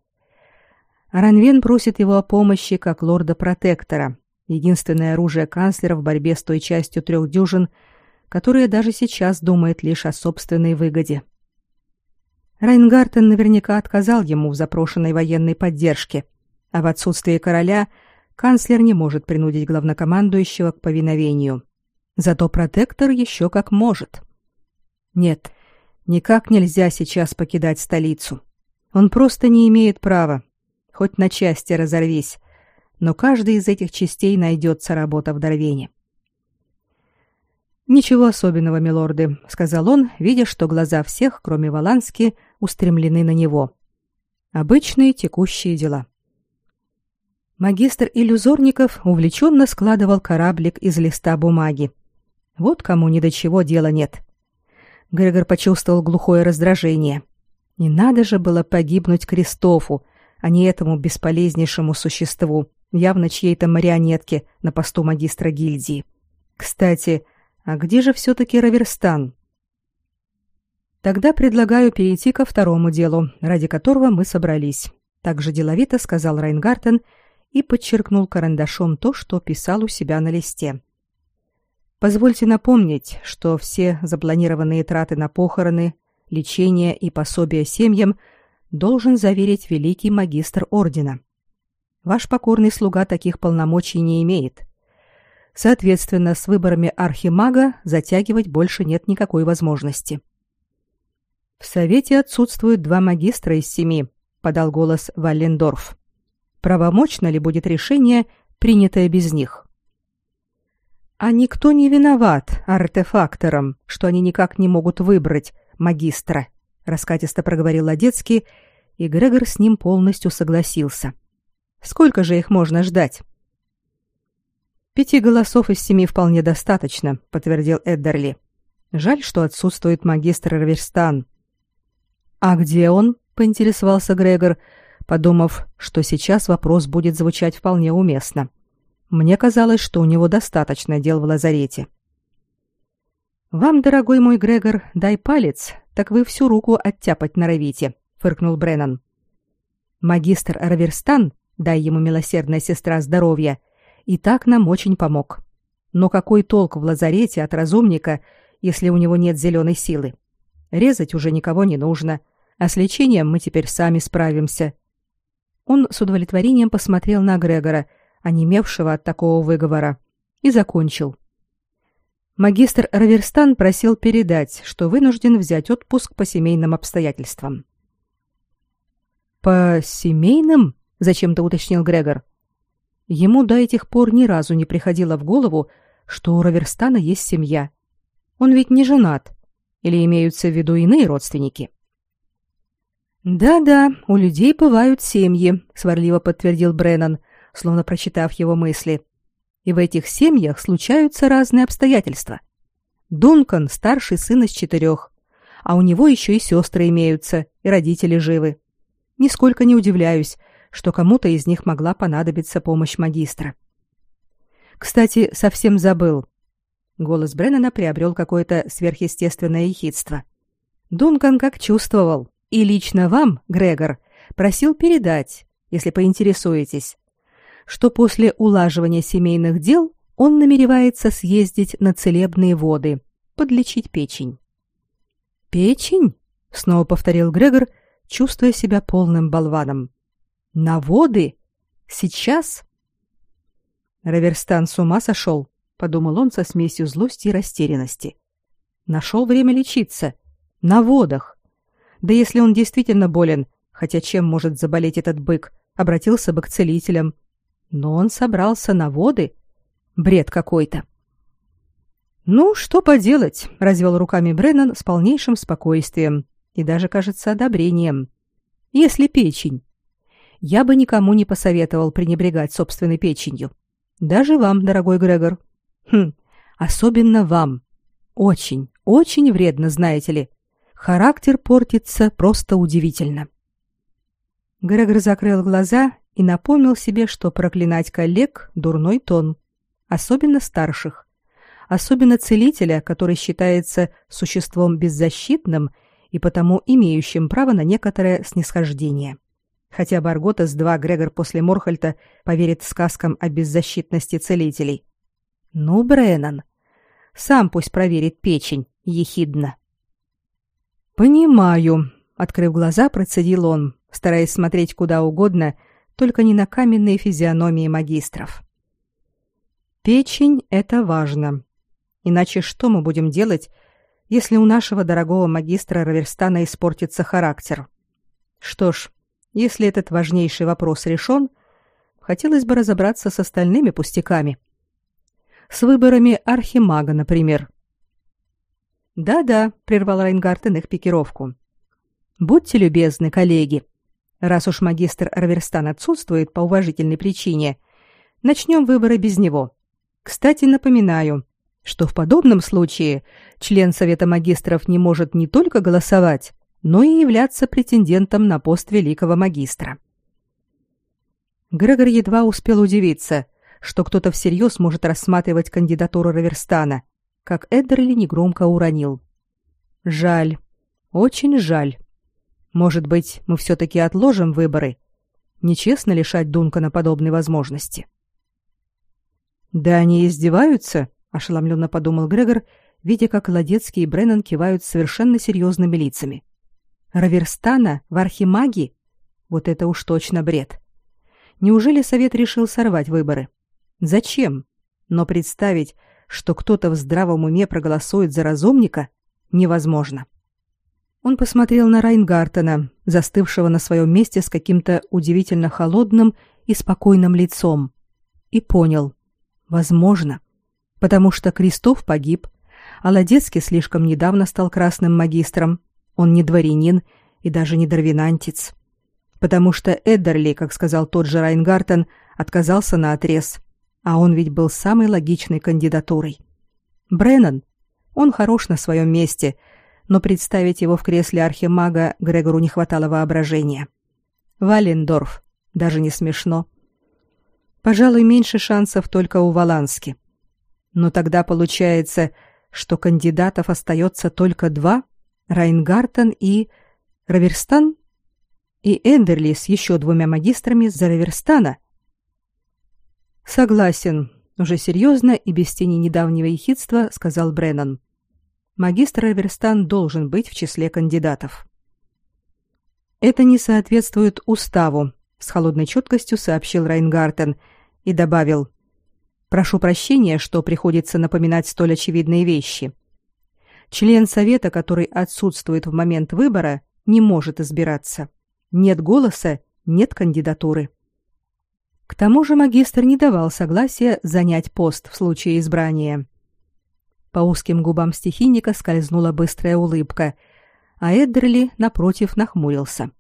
Ранвен просит его о помощи как лорда-протектора, единственное оружие канцлера в борьбе с той частью трех дюжин, которая даже сейчас думает лишь о собственной выгоде. Райнгартен наверняка отказал ему в запрошенной военной поддержке, а в отсутствие короля канцлер не может принудить главнокомандующего к повиновению. Зато протектор еще как может. Нет, никак нельзя сейчас покидать столицу. Он просто не имеет права, хоть на части разорвись, но каждый из этих частей найдется работа в Дорвене. «Ничего особенного, милорды», — сказал он, видя, что глаза всех, кроме Валански, устремлены на него. «Обычные текущие дела». Магистр иллюзорников увлеченно складывал кораблик из листа бумаги. Вот кому ни до чего дела нет. Грегор почувствовал глухое раздражение. Не надо же было погибнуть Кристофу, а не этому бесполезнейшему существу, явно чьей-то марионетке на посту магистра гильдии. Кстати, а где же все-таки Раверстан? Тогда предлагаю перейти ко второму делу, ради которого мы собрались. Также деловито сказал Райнгартен и подчеркнул карандашом то, что писал у себя на листе. Позвольте напомнить, что все запланированные траты на похороны, лечение и пособие семьям – должен заверить великий магистр ордена. Ваш покорный слуга таких полномочий не имеет. Соответственно, с выборами архимага затягивать больше нет никакой возможности. В совете отсутствуют два магистра из семи, подал голос Валлендорф. Правомочно ли будет решение, принятое без них? А никто не виноват артефакторам, что они никак не могут выбрать магистра, раскатисто проговорил Ладецкий и Грегор с ним полностью согласился. Сколько же их можно ждать? Пяти голосов из семи вполне достаточно, подтвердил Эддерли. Жаль, что отсутствует магистр Раверстан. А где он? поинтересовался Грегор, подумав, что сейчас вопрос будет звучать вполне уместно. Мне казалось, что у него достаточно дел в лазарете. Вам, дорогой мой Грегор, дай палец, так вы всю руку оттяпать норовите, фыркнул Бреннан. Магистр Раверстан, дай ему милосердная сестра здоровья, и так нам очень помог. Но какой толк в лазарете от разумника, если у него нет зеленой силы? Резать уже никого не нужно, а с лечением мы теперь сами справимся. Он с удовлетворением посмотрел на Грегора, онемевшего от такого выговора, и закончил. Магистр Раверстан просил передать, что вынужден взять отпуск по семейным обстоятельствам. По семейным? зачем-то уточнил Грегор. Ему до этих пор ни разу не приходило в голову, что у Раверстана есть семья. Он ведь не женат. Или имеются в виду иные родственники? Да-да, у людей бывают семьи, сварливо подтвердил Бреннан, словно прочитав его мысли. И в этих семьях случаются разные обстоятельства. Дункан старший сын из четырех, а у него еще и сестры имеются, и родители живы. Нисколько не удивляюсь, что кому-то из них могла понадобиться помощь магистра. Кстати, совсем забыл. Голос Бреннана приобрел какое-то сверхъестественное ехидство. Дункан как чувствовал, и лично вам, Грегор, просил передать, если поинтересуетесь, что после улаживания семейных дел он намеревается съездить на целебные воды, подлечить печень. Печень? снова повторил Грегор, чувствуя себя полным болваном. На воды? Сейчас? Раверстан с ума сошел, подумал он со смесью злости и растерянности. Нашел время лечиться. На водах. Да если он действительно болен, хотя чем может заболеть этот бык, обратился бы к целителям. Но он собрался на воды? Бред какой-то. Ну, что поделать, развел руками Бреннан с полнейшим спокойствием и даже, кажется, одобрением. Если печень. Я бы никому не посоветовал пренебрегать собственной печенью. Даже вам, дорогой Грегор. Хм, особенно вам. Очень, очень вредно, знаете ли. Характер портится просто удивительно. Грегор закрыл глаза и напомнил себе, что проклинать коллег дурной тон, особенно старших особенно целителя, который считается существом беззащитным и потому имеющим право на некоторое снисхождение. Хотя Барготас 2 Грегор после Морхальта поверит сказкам о беззащитности целителей. Ну, Бреннан, сам пусть проверит печень, ехидно. Понимаю, открыв глаза, процедил он, стараясь смотреть куда угодно, только не на каменные физиономии магистров. Печень это важно. Иначе что мы будем делать, если у нашего дорогого магистра Раверстана испортится характер? Что ж, если этот важнейший вопрос решен, хотелось бы разобраться с остальными пустяками. С выборами архимага, например. Да-да, прервал Райнгартен их пикировку. Будьте любезны, коллеги. Раз уж магистр Раверстан отсутствует по уважительной причине, начнем выборы без него. Кстати, напоминаю, что в подобном случае член Совета магистров не может не только голосовать, но и являться претендентом на пост великого магистра. Грегор едва успел удивиться, что кто-то всерьез может рассматривать кандидатуру Раверстана, как Эддерли негромко уронил. «Жаль, очень жаль. Может быть, мы все-таки отложим выборы? Нечестно лишать Дункана подобной возможности». «Да они издеваются?» Ошеломленно подумал Грегор, видя, как Ладецкий и Бреннан кивают совершенно серьезными лицами. Раверстана в архимаги? Вот это уж точно бред. Неужели совет решил сорвать выборы? Зачем? Но представить, что кто-то в здравом уме проголосует за разумника, невозможно. Он посмотрел на Райнгартена, застывшего на своем месте с каким-то удивительно холодным и спокойным лицом, и понял: возможно потому что Крестов погиб, а Ладецкий слишком недавно стал красным магистром. Он не дворянин и даже не дарвинантец. Потому что Эддерли, как сказал тот же Райнгартен, отказался на отрез, а он ведь был самой логичной кандидатурой. Бреннан, он хорош на своем месте, но представить его в кресле архимага Грегору не хватало воображения. Валендорф, даже не смешно. Пожалуй, меньше шансов только у Валански. Но тогда получается, что кандидатов остается только два: Райнгартен и Раверстан и Эндерли с еще двумя магистрами за Раверстана. Согласен, уже серьезно и без тени недавнего ехидства сказал Бреннан. Магистр Раверстан должен быть в числе кандидатов. Это не соответствует уставу, с холодной четкостью сообщил Райнгартен и добавил: Прошу прощения, что приходится напоминать столь очевидные вещи. Член совета, который отсутствует в момент выбора, не может избираться. Нет голоса, нет кандидатуры. К тому же магистр не давал согласия занять пост в случае избрания. По узким губам стихийника скользнула быстрая улыбка, а Эддерли, напротив, нахмурился.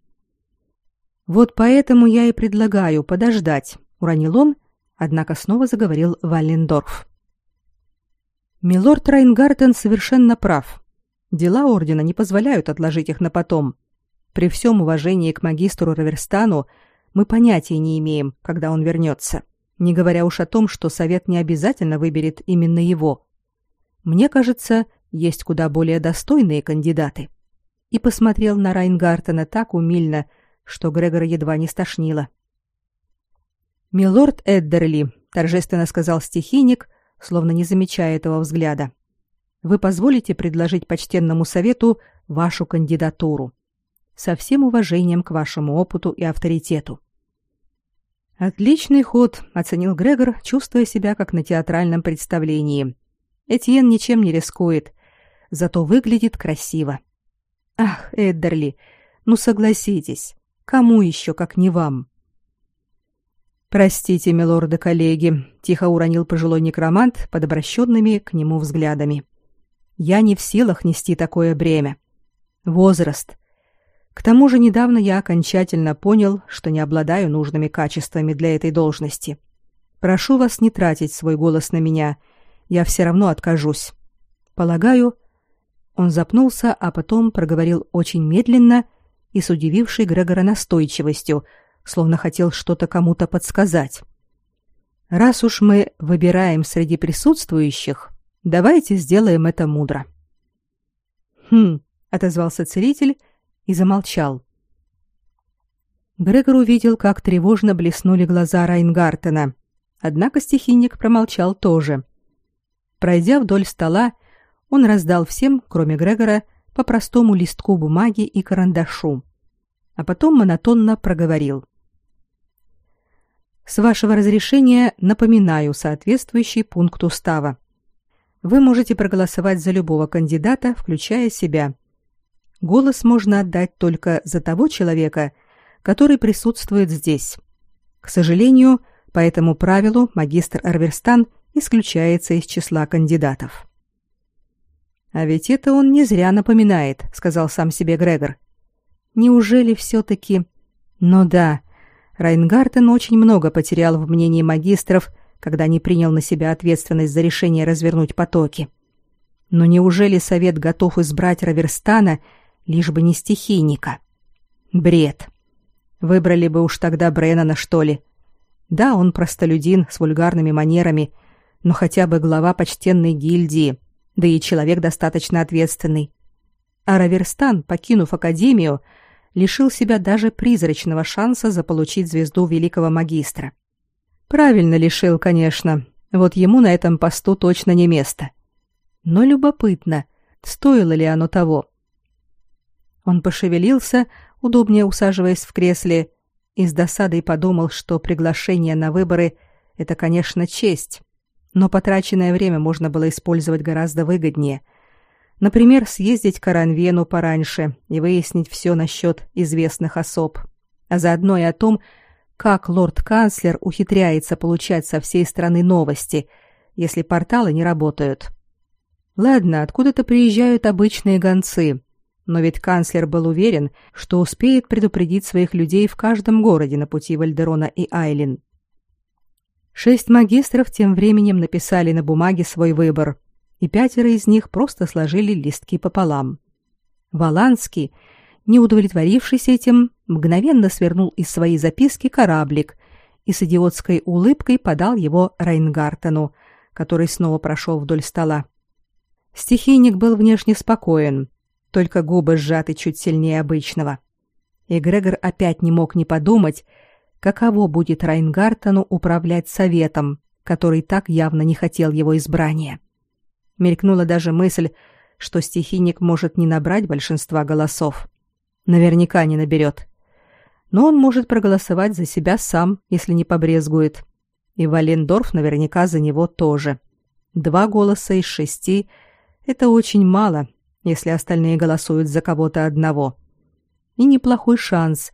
«Вот поэтому я и предлагаю подождать», — уронил он, однако снова заговорил Валлендорф. «Милорд Райнгартен совершенно прав. Дела Ордена не позволяют отложить их на потом. При всем уважении к магистру Раверстану мы понятия не имеем, когда он вернется, не говоря уж о том, что совет не обязательно выберет именно его. Мне кажется, есть куда более достойные кандидаты. И посмотрел на Райнгартена так умильно, что Грегора едва не стошнило. «Милорд Эддерли», — торжественно сказал стихийник, словно не замечая этого взгляда, — «вы позволите предложить почтенному совету вашу кандидатуру со всем уважением к вашему опыту и авторитету. Отличный ход, оценил Грегор, чувствуя себя как на театральном представлении. Этьен ничем не рискует, зато выглядит красиво. Ах, Эддерли, ну согласитесь, кому еще, как не вам? Простите, милорды-коллеги, тихо уронил пожилой некромант под обращенными к нему взглядами. Я не в силах нести такое бремя. Возраст, к тому же недавно я окончательно понял, что не обладаю нужными качествами для этой должности. Прошу вас не тратить свой голос на меня. Я все равно откажусь. Полагаю, он запнулся, а потом проговорил очень медленно и с удивившей Грегора настойчивостью, словно хотел что-то кому-то подсказать. Раз уж мы выбираем среди присутствующих, давайте сделаем это мудро. Хм, отозвался целитель и замолчал. Грегор увидел, как тревожно блеснули глаза Райнгартена. Однако стихийник промолчал тоже. Пройдя вдоль стола, он раздал всем, кроме Грегора, по простому листку бумаги и карандашу. А потом монотонно проговорил. «С вашего разрешения напоминаю соответствующий пункт устава. Вы можете проголосовать за любого кандидата, включая себя голос можно отдать только за того человека, который присутствует здесь. К сожалению, по этому правилу магистр Арверстан исключается из числа кандидатов. А ведь это он не зря напоминает, сказал сам себе Грегор. Неужели все таки Ну да, Райнгартен очень много потерял в мнении магистров, когда не принял на себя ответственность за решение развернуть потоки. Но неужели совет готов избрать Раверстана лишь бы не стихийника. Бред. Выбрали бы уж тогда Бреннана, что ли. Да, он простолюдин с вульгарными манерами, но хотя бы глава почтенной гильдии, да и человек достаточно ответственный. А Раверстан, покинув академию, лишил себя даже призрачного шанса заполучить звезду великого магистра. Правильно лишил, конечно. Вот ему на этом посту точно не место. Но любопытно, стоило ли оно того. Он пошевелился, удобнее усаживаясь в кресле, и с досадой подумал, что приглашение на выборы — это, конечно, честь, но потраченное время можно было использовать гораздо выгоднее. Например, съездить к Аранвену пораньше и выяснить все насчет известных особ, а заодно и о том, как лорд-канцлер ухитряется получать со всей страны новости, если порталы не работают. Ладно, откуда-то приезжают обычные гонцы, но ведь канцлер был уверен, что успеет предупредить своих людей в каждом городе на пути Вальдерона и Айлин. Шесть магистров тем временем написали на бумаге свой выбор, и пятеро из них просто сложили листки пополам. Валанский, не удовлетворившись этим, мгновенно свернул из своей записки кораблик и с идиотской улыбкой подал его Райнгартену, который снова прошел вдоль стола. Стихийник был внешне спокоен, только губы сжаты чуть сильнее обычного. И Грегор опять не мог не подумать, каково будет Райнгартену управлять советом, который так явно не хотел его избрания. Мелькнула даже мысль, что стихийник может не набрать большинства голосов. Наверняка не наберет. Но он может проголосовать за себя сам, если не побрезгует. И Валендорф наверняка за него тоже. Два голоса из шести — это очень мало, если остальные голосуют за кого-то одного. И неплохой шанс,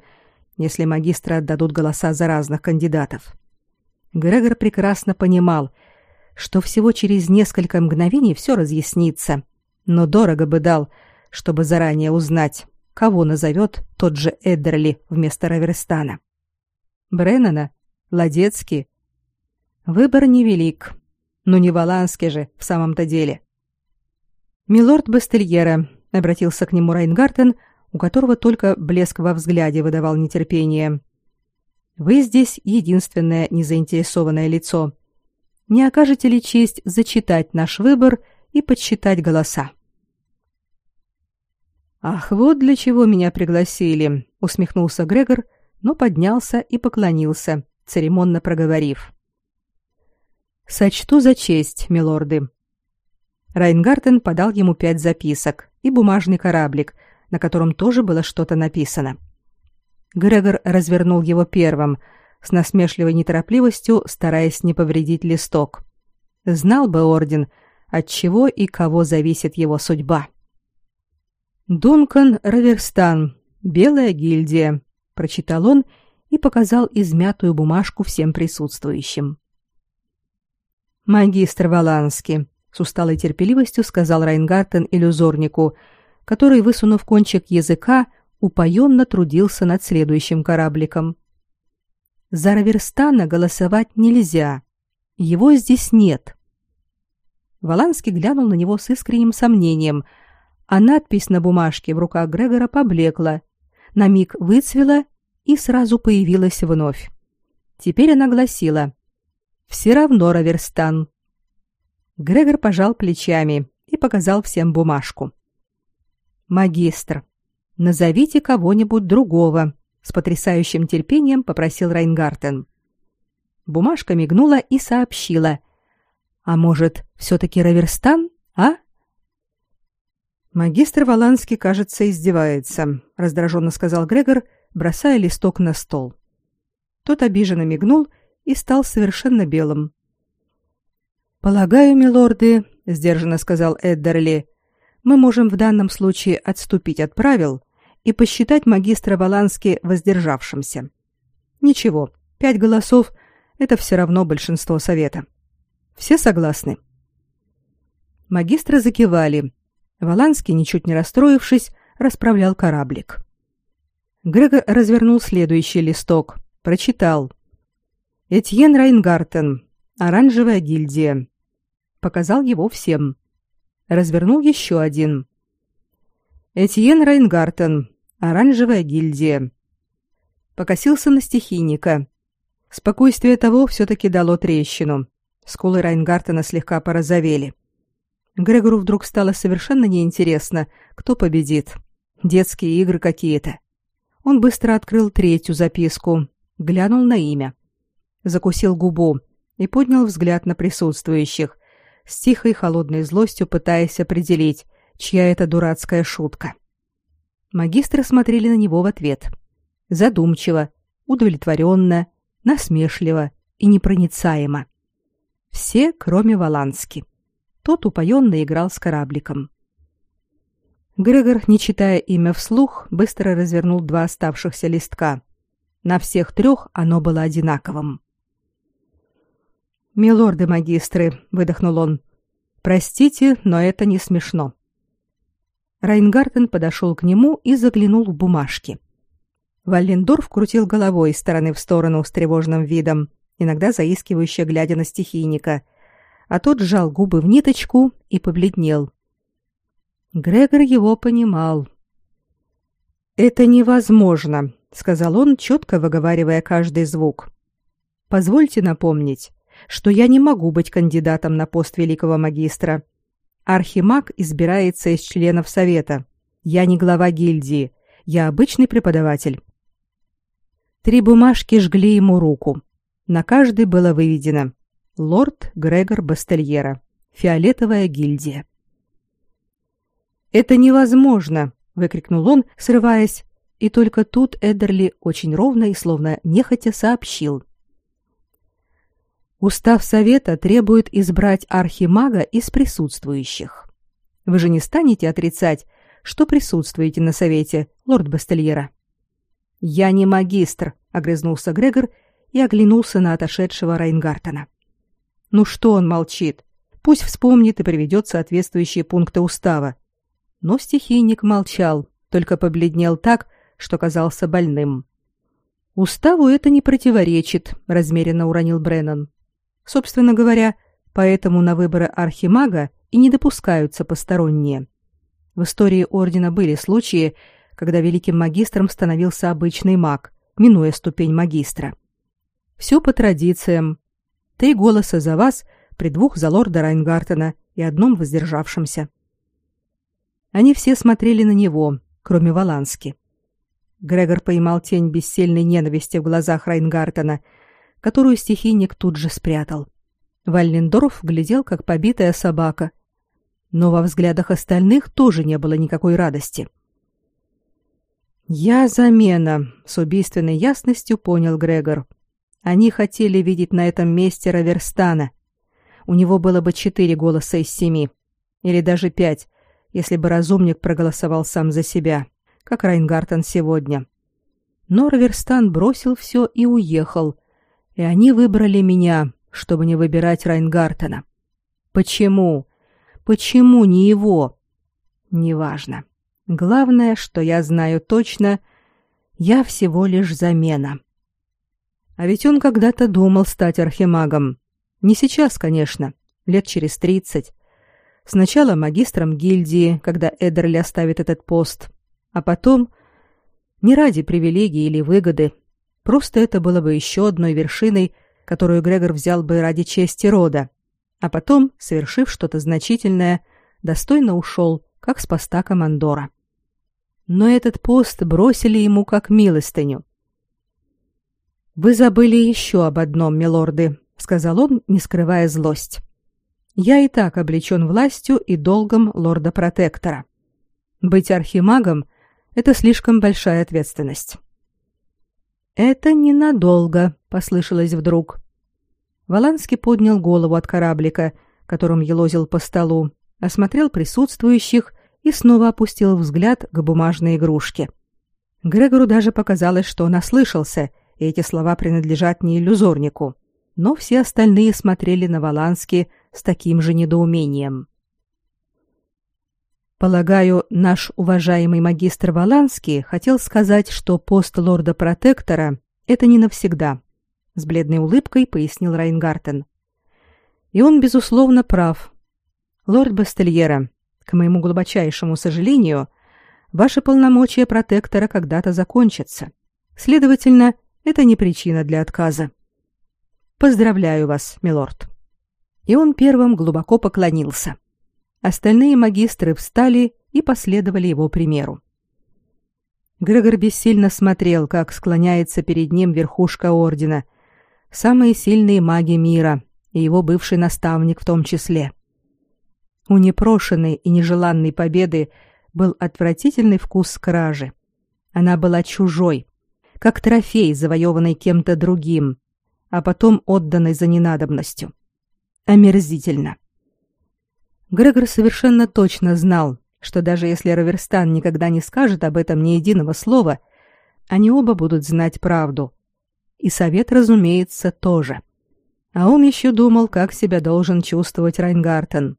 если магистры отдадут голоса за разных кандидатов. Грегор прекрасно понимал, что всего через несколько мгновений все разъяснится, но дорого бы дал, чтобы заранее узнать, кого назовет тот же Эддерли вместо Раверстана. Бреннана? Ладецкий? Выбор невелик, но не Валанский же в самом-то деле. «Милорд Бастельера», — обратился к нему Райнгартен, у которого только блеск во взгляде выдавал нетерпение. «Вы здесь единственное незаинтересованное лицо. Не окажете ли честь зачитать наш выбор и подсчитать голоса?» «Ах, вот для чего меня пригласили», — усмехнулся Грегор, но поднялся и поклонился, церемонно проговорив. «Сочту за честь, милорды». Райнгартен подал ему пять записок и бумажный кораблик, на котором тоже было что-то написано. Грегор развернул его первым, с насмешливой неторопливостью, стараясь не повредить листок. Знал бы орден, от чего и кого зависит его судьба. Дункан Раверстан, Белая гильдия, прочитал он и показал измятую бумажку всем присутствующим. Магистр Валански, с усталой терпеливостью сказал Райнгартен иллюзорнику, который, высунув кончик языка, упоенно трудился над следующим корабликом. За Раверстана голосовать нельзя. Его здесь нет. Валанский глянул на него с искренним сомнением – а надпись на бумажке в руках Грегора поблекла, на миг выцвела и сразу появилась вновь. Теперь она гласила «Все равно Раверстан». Грегор пожал плечами и показал всем бумажку. «Магистр, назовите кого-нибудь другого», — с потрясающим терпением попросил Райнгартен. Бумажка мигнула и сообщила. «А может, все-таки Раверстан, а?» Магистр Валанский, кажется, издевается, раздраженно сказал Грегор, бросая листок на стол. Тот обиженно мигнул и стал совершенно белым. Полагаю, милорды, сдержанно сказал Эддерли, мы можем в данном случае отступить от правил и посчитать магистра Валански воздержавшимся. Ничего, пять голосов это все равно большинство совета. Все согласны. Магистры закивали, Валанский, ничуть не расстроившись, расправлял кораблик. Грегор развернул следующий листок, прочитал. Этьен Райнгартен, Оранжевая гильдия. Показал его всем. Развернул еще один. Этьен Райнгартен, Оранжевая гильдия. Покосился на стихийника. Спокойствие того все-таки дало трещину. Скулы Райнгартена слегка порозовели. Грегору вдруг стало совершенно неинтересно, кто победит. Детские игры какие-то. Он быстро открыл третью записку, глянул на имя. Закусил губу и поднял взгляд на присутствующих, с тихой холодной злостью пытаясь определить, чья это дурацкая шутка. Магистры смотрели на него в ответ. Задумчиво, удовлетворенно, насмешливо и непроницаемо. Все, кроме Валански. Тот упоенно играл с корабликом. Грегор, не читая имя вслух, быстро развернул два оставшихся листка. На всех трех оно было одинаковым. «Милорды-магистры», — выдохнул он, — «простите, но это не смешно». Райнгартен подошел к нему и заглянул в бумажки. Валлендорф крутил головой из стороны в сторону с тревожным видом, иногда заискивающе глядя на стихийника, а тот сжал губы в ниточку и побледнел. Грегор его понимал. «Это невозможно», — сказал он, четко выговаривая каждый звук. «Позвольте напомнить, что я не могу быть кандидатом на пост великого магистра. Архимаг избирается из членов совета. Я не глава гильдии, я обычный преподаватель». Три бумажки жгли ему руку. На каждой было выведено лорд Грегор Бастельера. Фиолетовая гильдия. Это невозможно, выкрикнул он, срываясь, и только тут Эдерли очень ровно и словно нехотя сообщил: Устав совета требует избрать архимага из присутствующих. Вы же не станете отрицать, что присутствуете на совете, лорд Бастельера. Я не магистр, огрызнулся Грегор и оглянулся на отошедшего Райнгартена. Ну что он молчит? Пусть вспомнит и приведет соответствующие пункты устава. Но стихийник молчал, только побледнел так, что казался больным. Уставу это не противоречит, размеренно уронил Бреннан. Собственно говоря, поэтому на выборы архимага и не допускаются посторонние. В истории ордена были случаи, когда великим магистром становился обычный маг, минуя ступень магистра. Все по традициям. Три голоса за вас при двух за лорда Райнгартена и одном воздержавшемся. Они все смотрели на него, кроме Валански. Грегор поймал тень бессильной ненависти в глазах Райнгартена, которую стихийник тут же спрятал. Вальлендорф глядел, как побитая собака. Но во взглядах остальных тоже не было никакой радости. «Я замена», — с убийственной ясностью понял Грегор. Они хотели видеть на этом месте Раверстана. У него было бы четыре голоса из семи. Или даже пять, если бы разумник проголосовал сам за себя, как Райнгартен сегодня. Но Раверстан бросил все и уехал, и они выбрали меня, чтобы не выбирать Райнгартена. Почему? Почему не его? Неважно. Главное, что я знаю точно, я всего лишь замена. А ведь он когда-то думал стать архимагом. Не сейчас, конечно, лет через тридцать. Сначала магистром гильдии, когда Эдерли оставит этот пост, а потом не ради привилегий или выгоды, просто это было бы еще одной вершиной, которую Грегор взял бы ради чести рода, а потом, совершив что-то значительное, достойно ушел, как с поста командора. Но этот пост бросили ему как милостыню. «Вы забыли еще об одном, милорды», — сказал он, не скрывая злость. Я и так облечен властью и долгом лорда-протектора. Быть архимагом — это слишком большая ответственность. «Это ненадолго», — послышалось вдруг. Воланский поднял голову от кораблика, которым елозил по столу, осмотрел присутствующих и снова опустил взгляд к бумажной игрушке. Грегору даже показалось, что он ослышался, и эти слова принадлежат не иллюзорнику но все остальные смотрели на Волански с таким же недоумением. Полагаю, наш уважаемый магистр Воланский хотел сказать, что пост лорда-протектора — это не навсегда, — с бледной улыбкой пояснил Райнгартен. И он, безусловно, прав. Лорд Бастельера, к моему глубочайшему сожалению, ваши полномочия протектора когда-то закончатся. Следовательно, это не причина для отказа. Поздравляю вас, милорд. И он первым глубоко поклонился. Остальные магистры встали и последовали его примеру. Грегор бессильно смотрел, как склоняется перед ним верхушка ордена, самые сильные маги мира и его бывший наставник в том числе. У непрошенной и нежеланной победы был отвратительный вкус кражи. Она была чужой, как трофей, завоеванный кем-то другим, а потом отданной за ненадобностью. Омерзительно. Грегор совершенно точно знал, что даже если Раверстан никогда не скажет об этом ни единого слова, они оба будут знать правду. И совет, разумеется, тоже. А он еще думал, как себя должен чувствовать Райнгартен.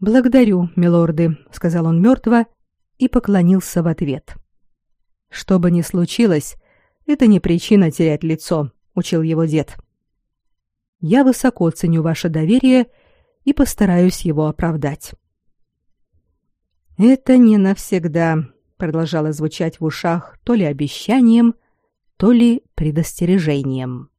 «Благодарю, милорды», — сказал он мертво и поклонился в ответ. «Что бы ни случилось, это не причина терять лицо учил его дед. Я высоко ценю ваше доверие и постараюсь его оправдать. Это не навсегда, продолжало звучать в ушах то ли обещанием, то ли предостережением.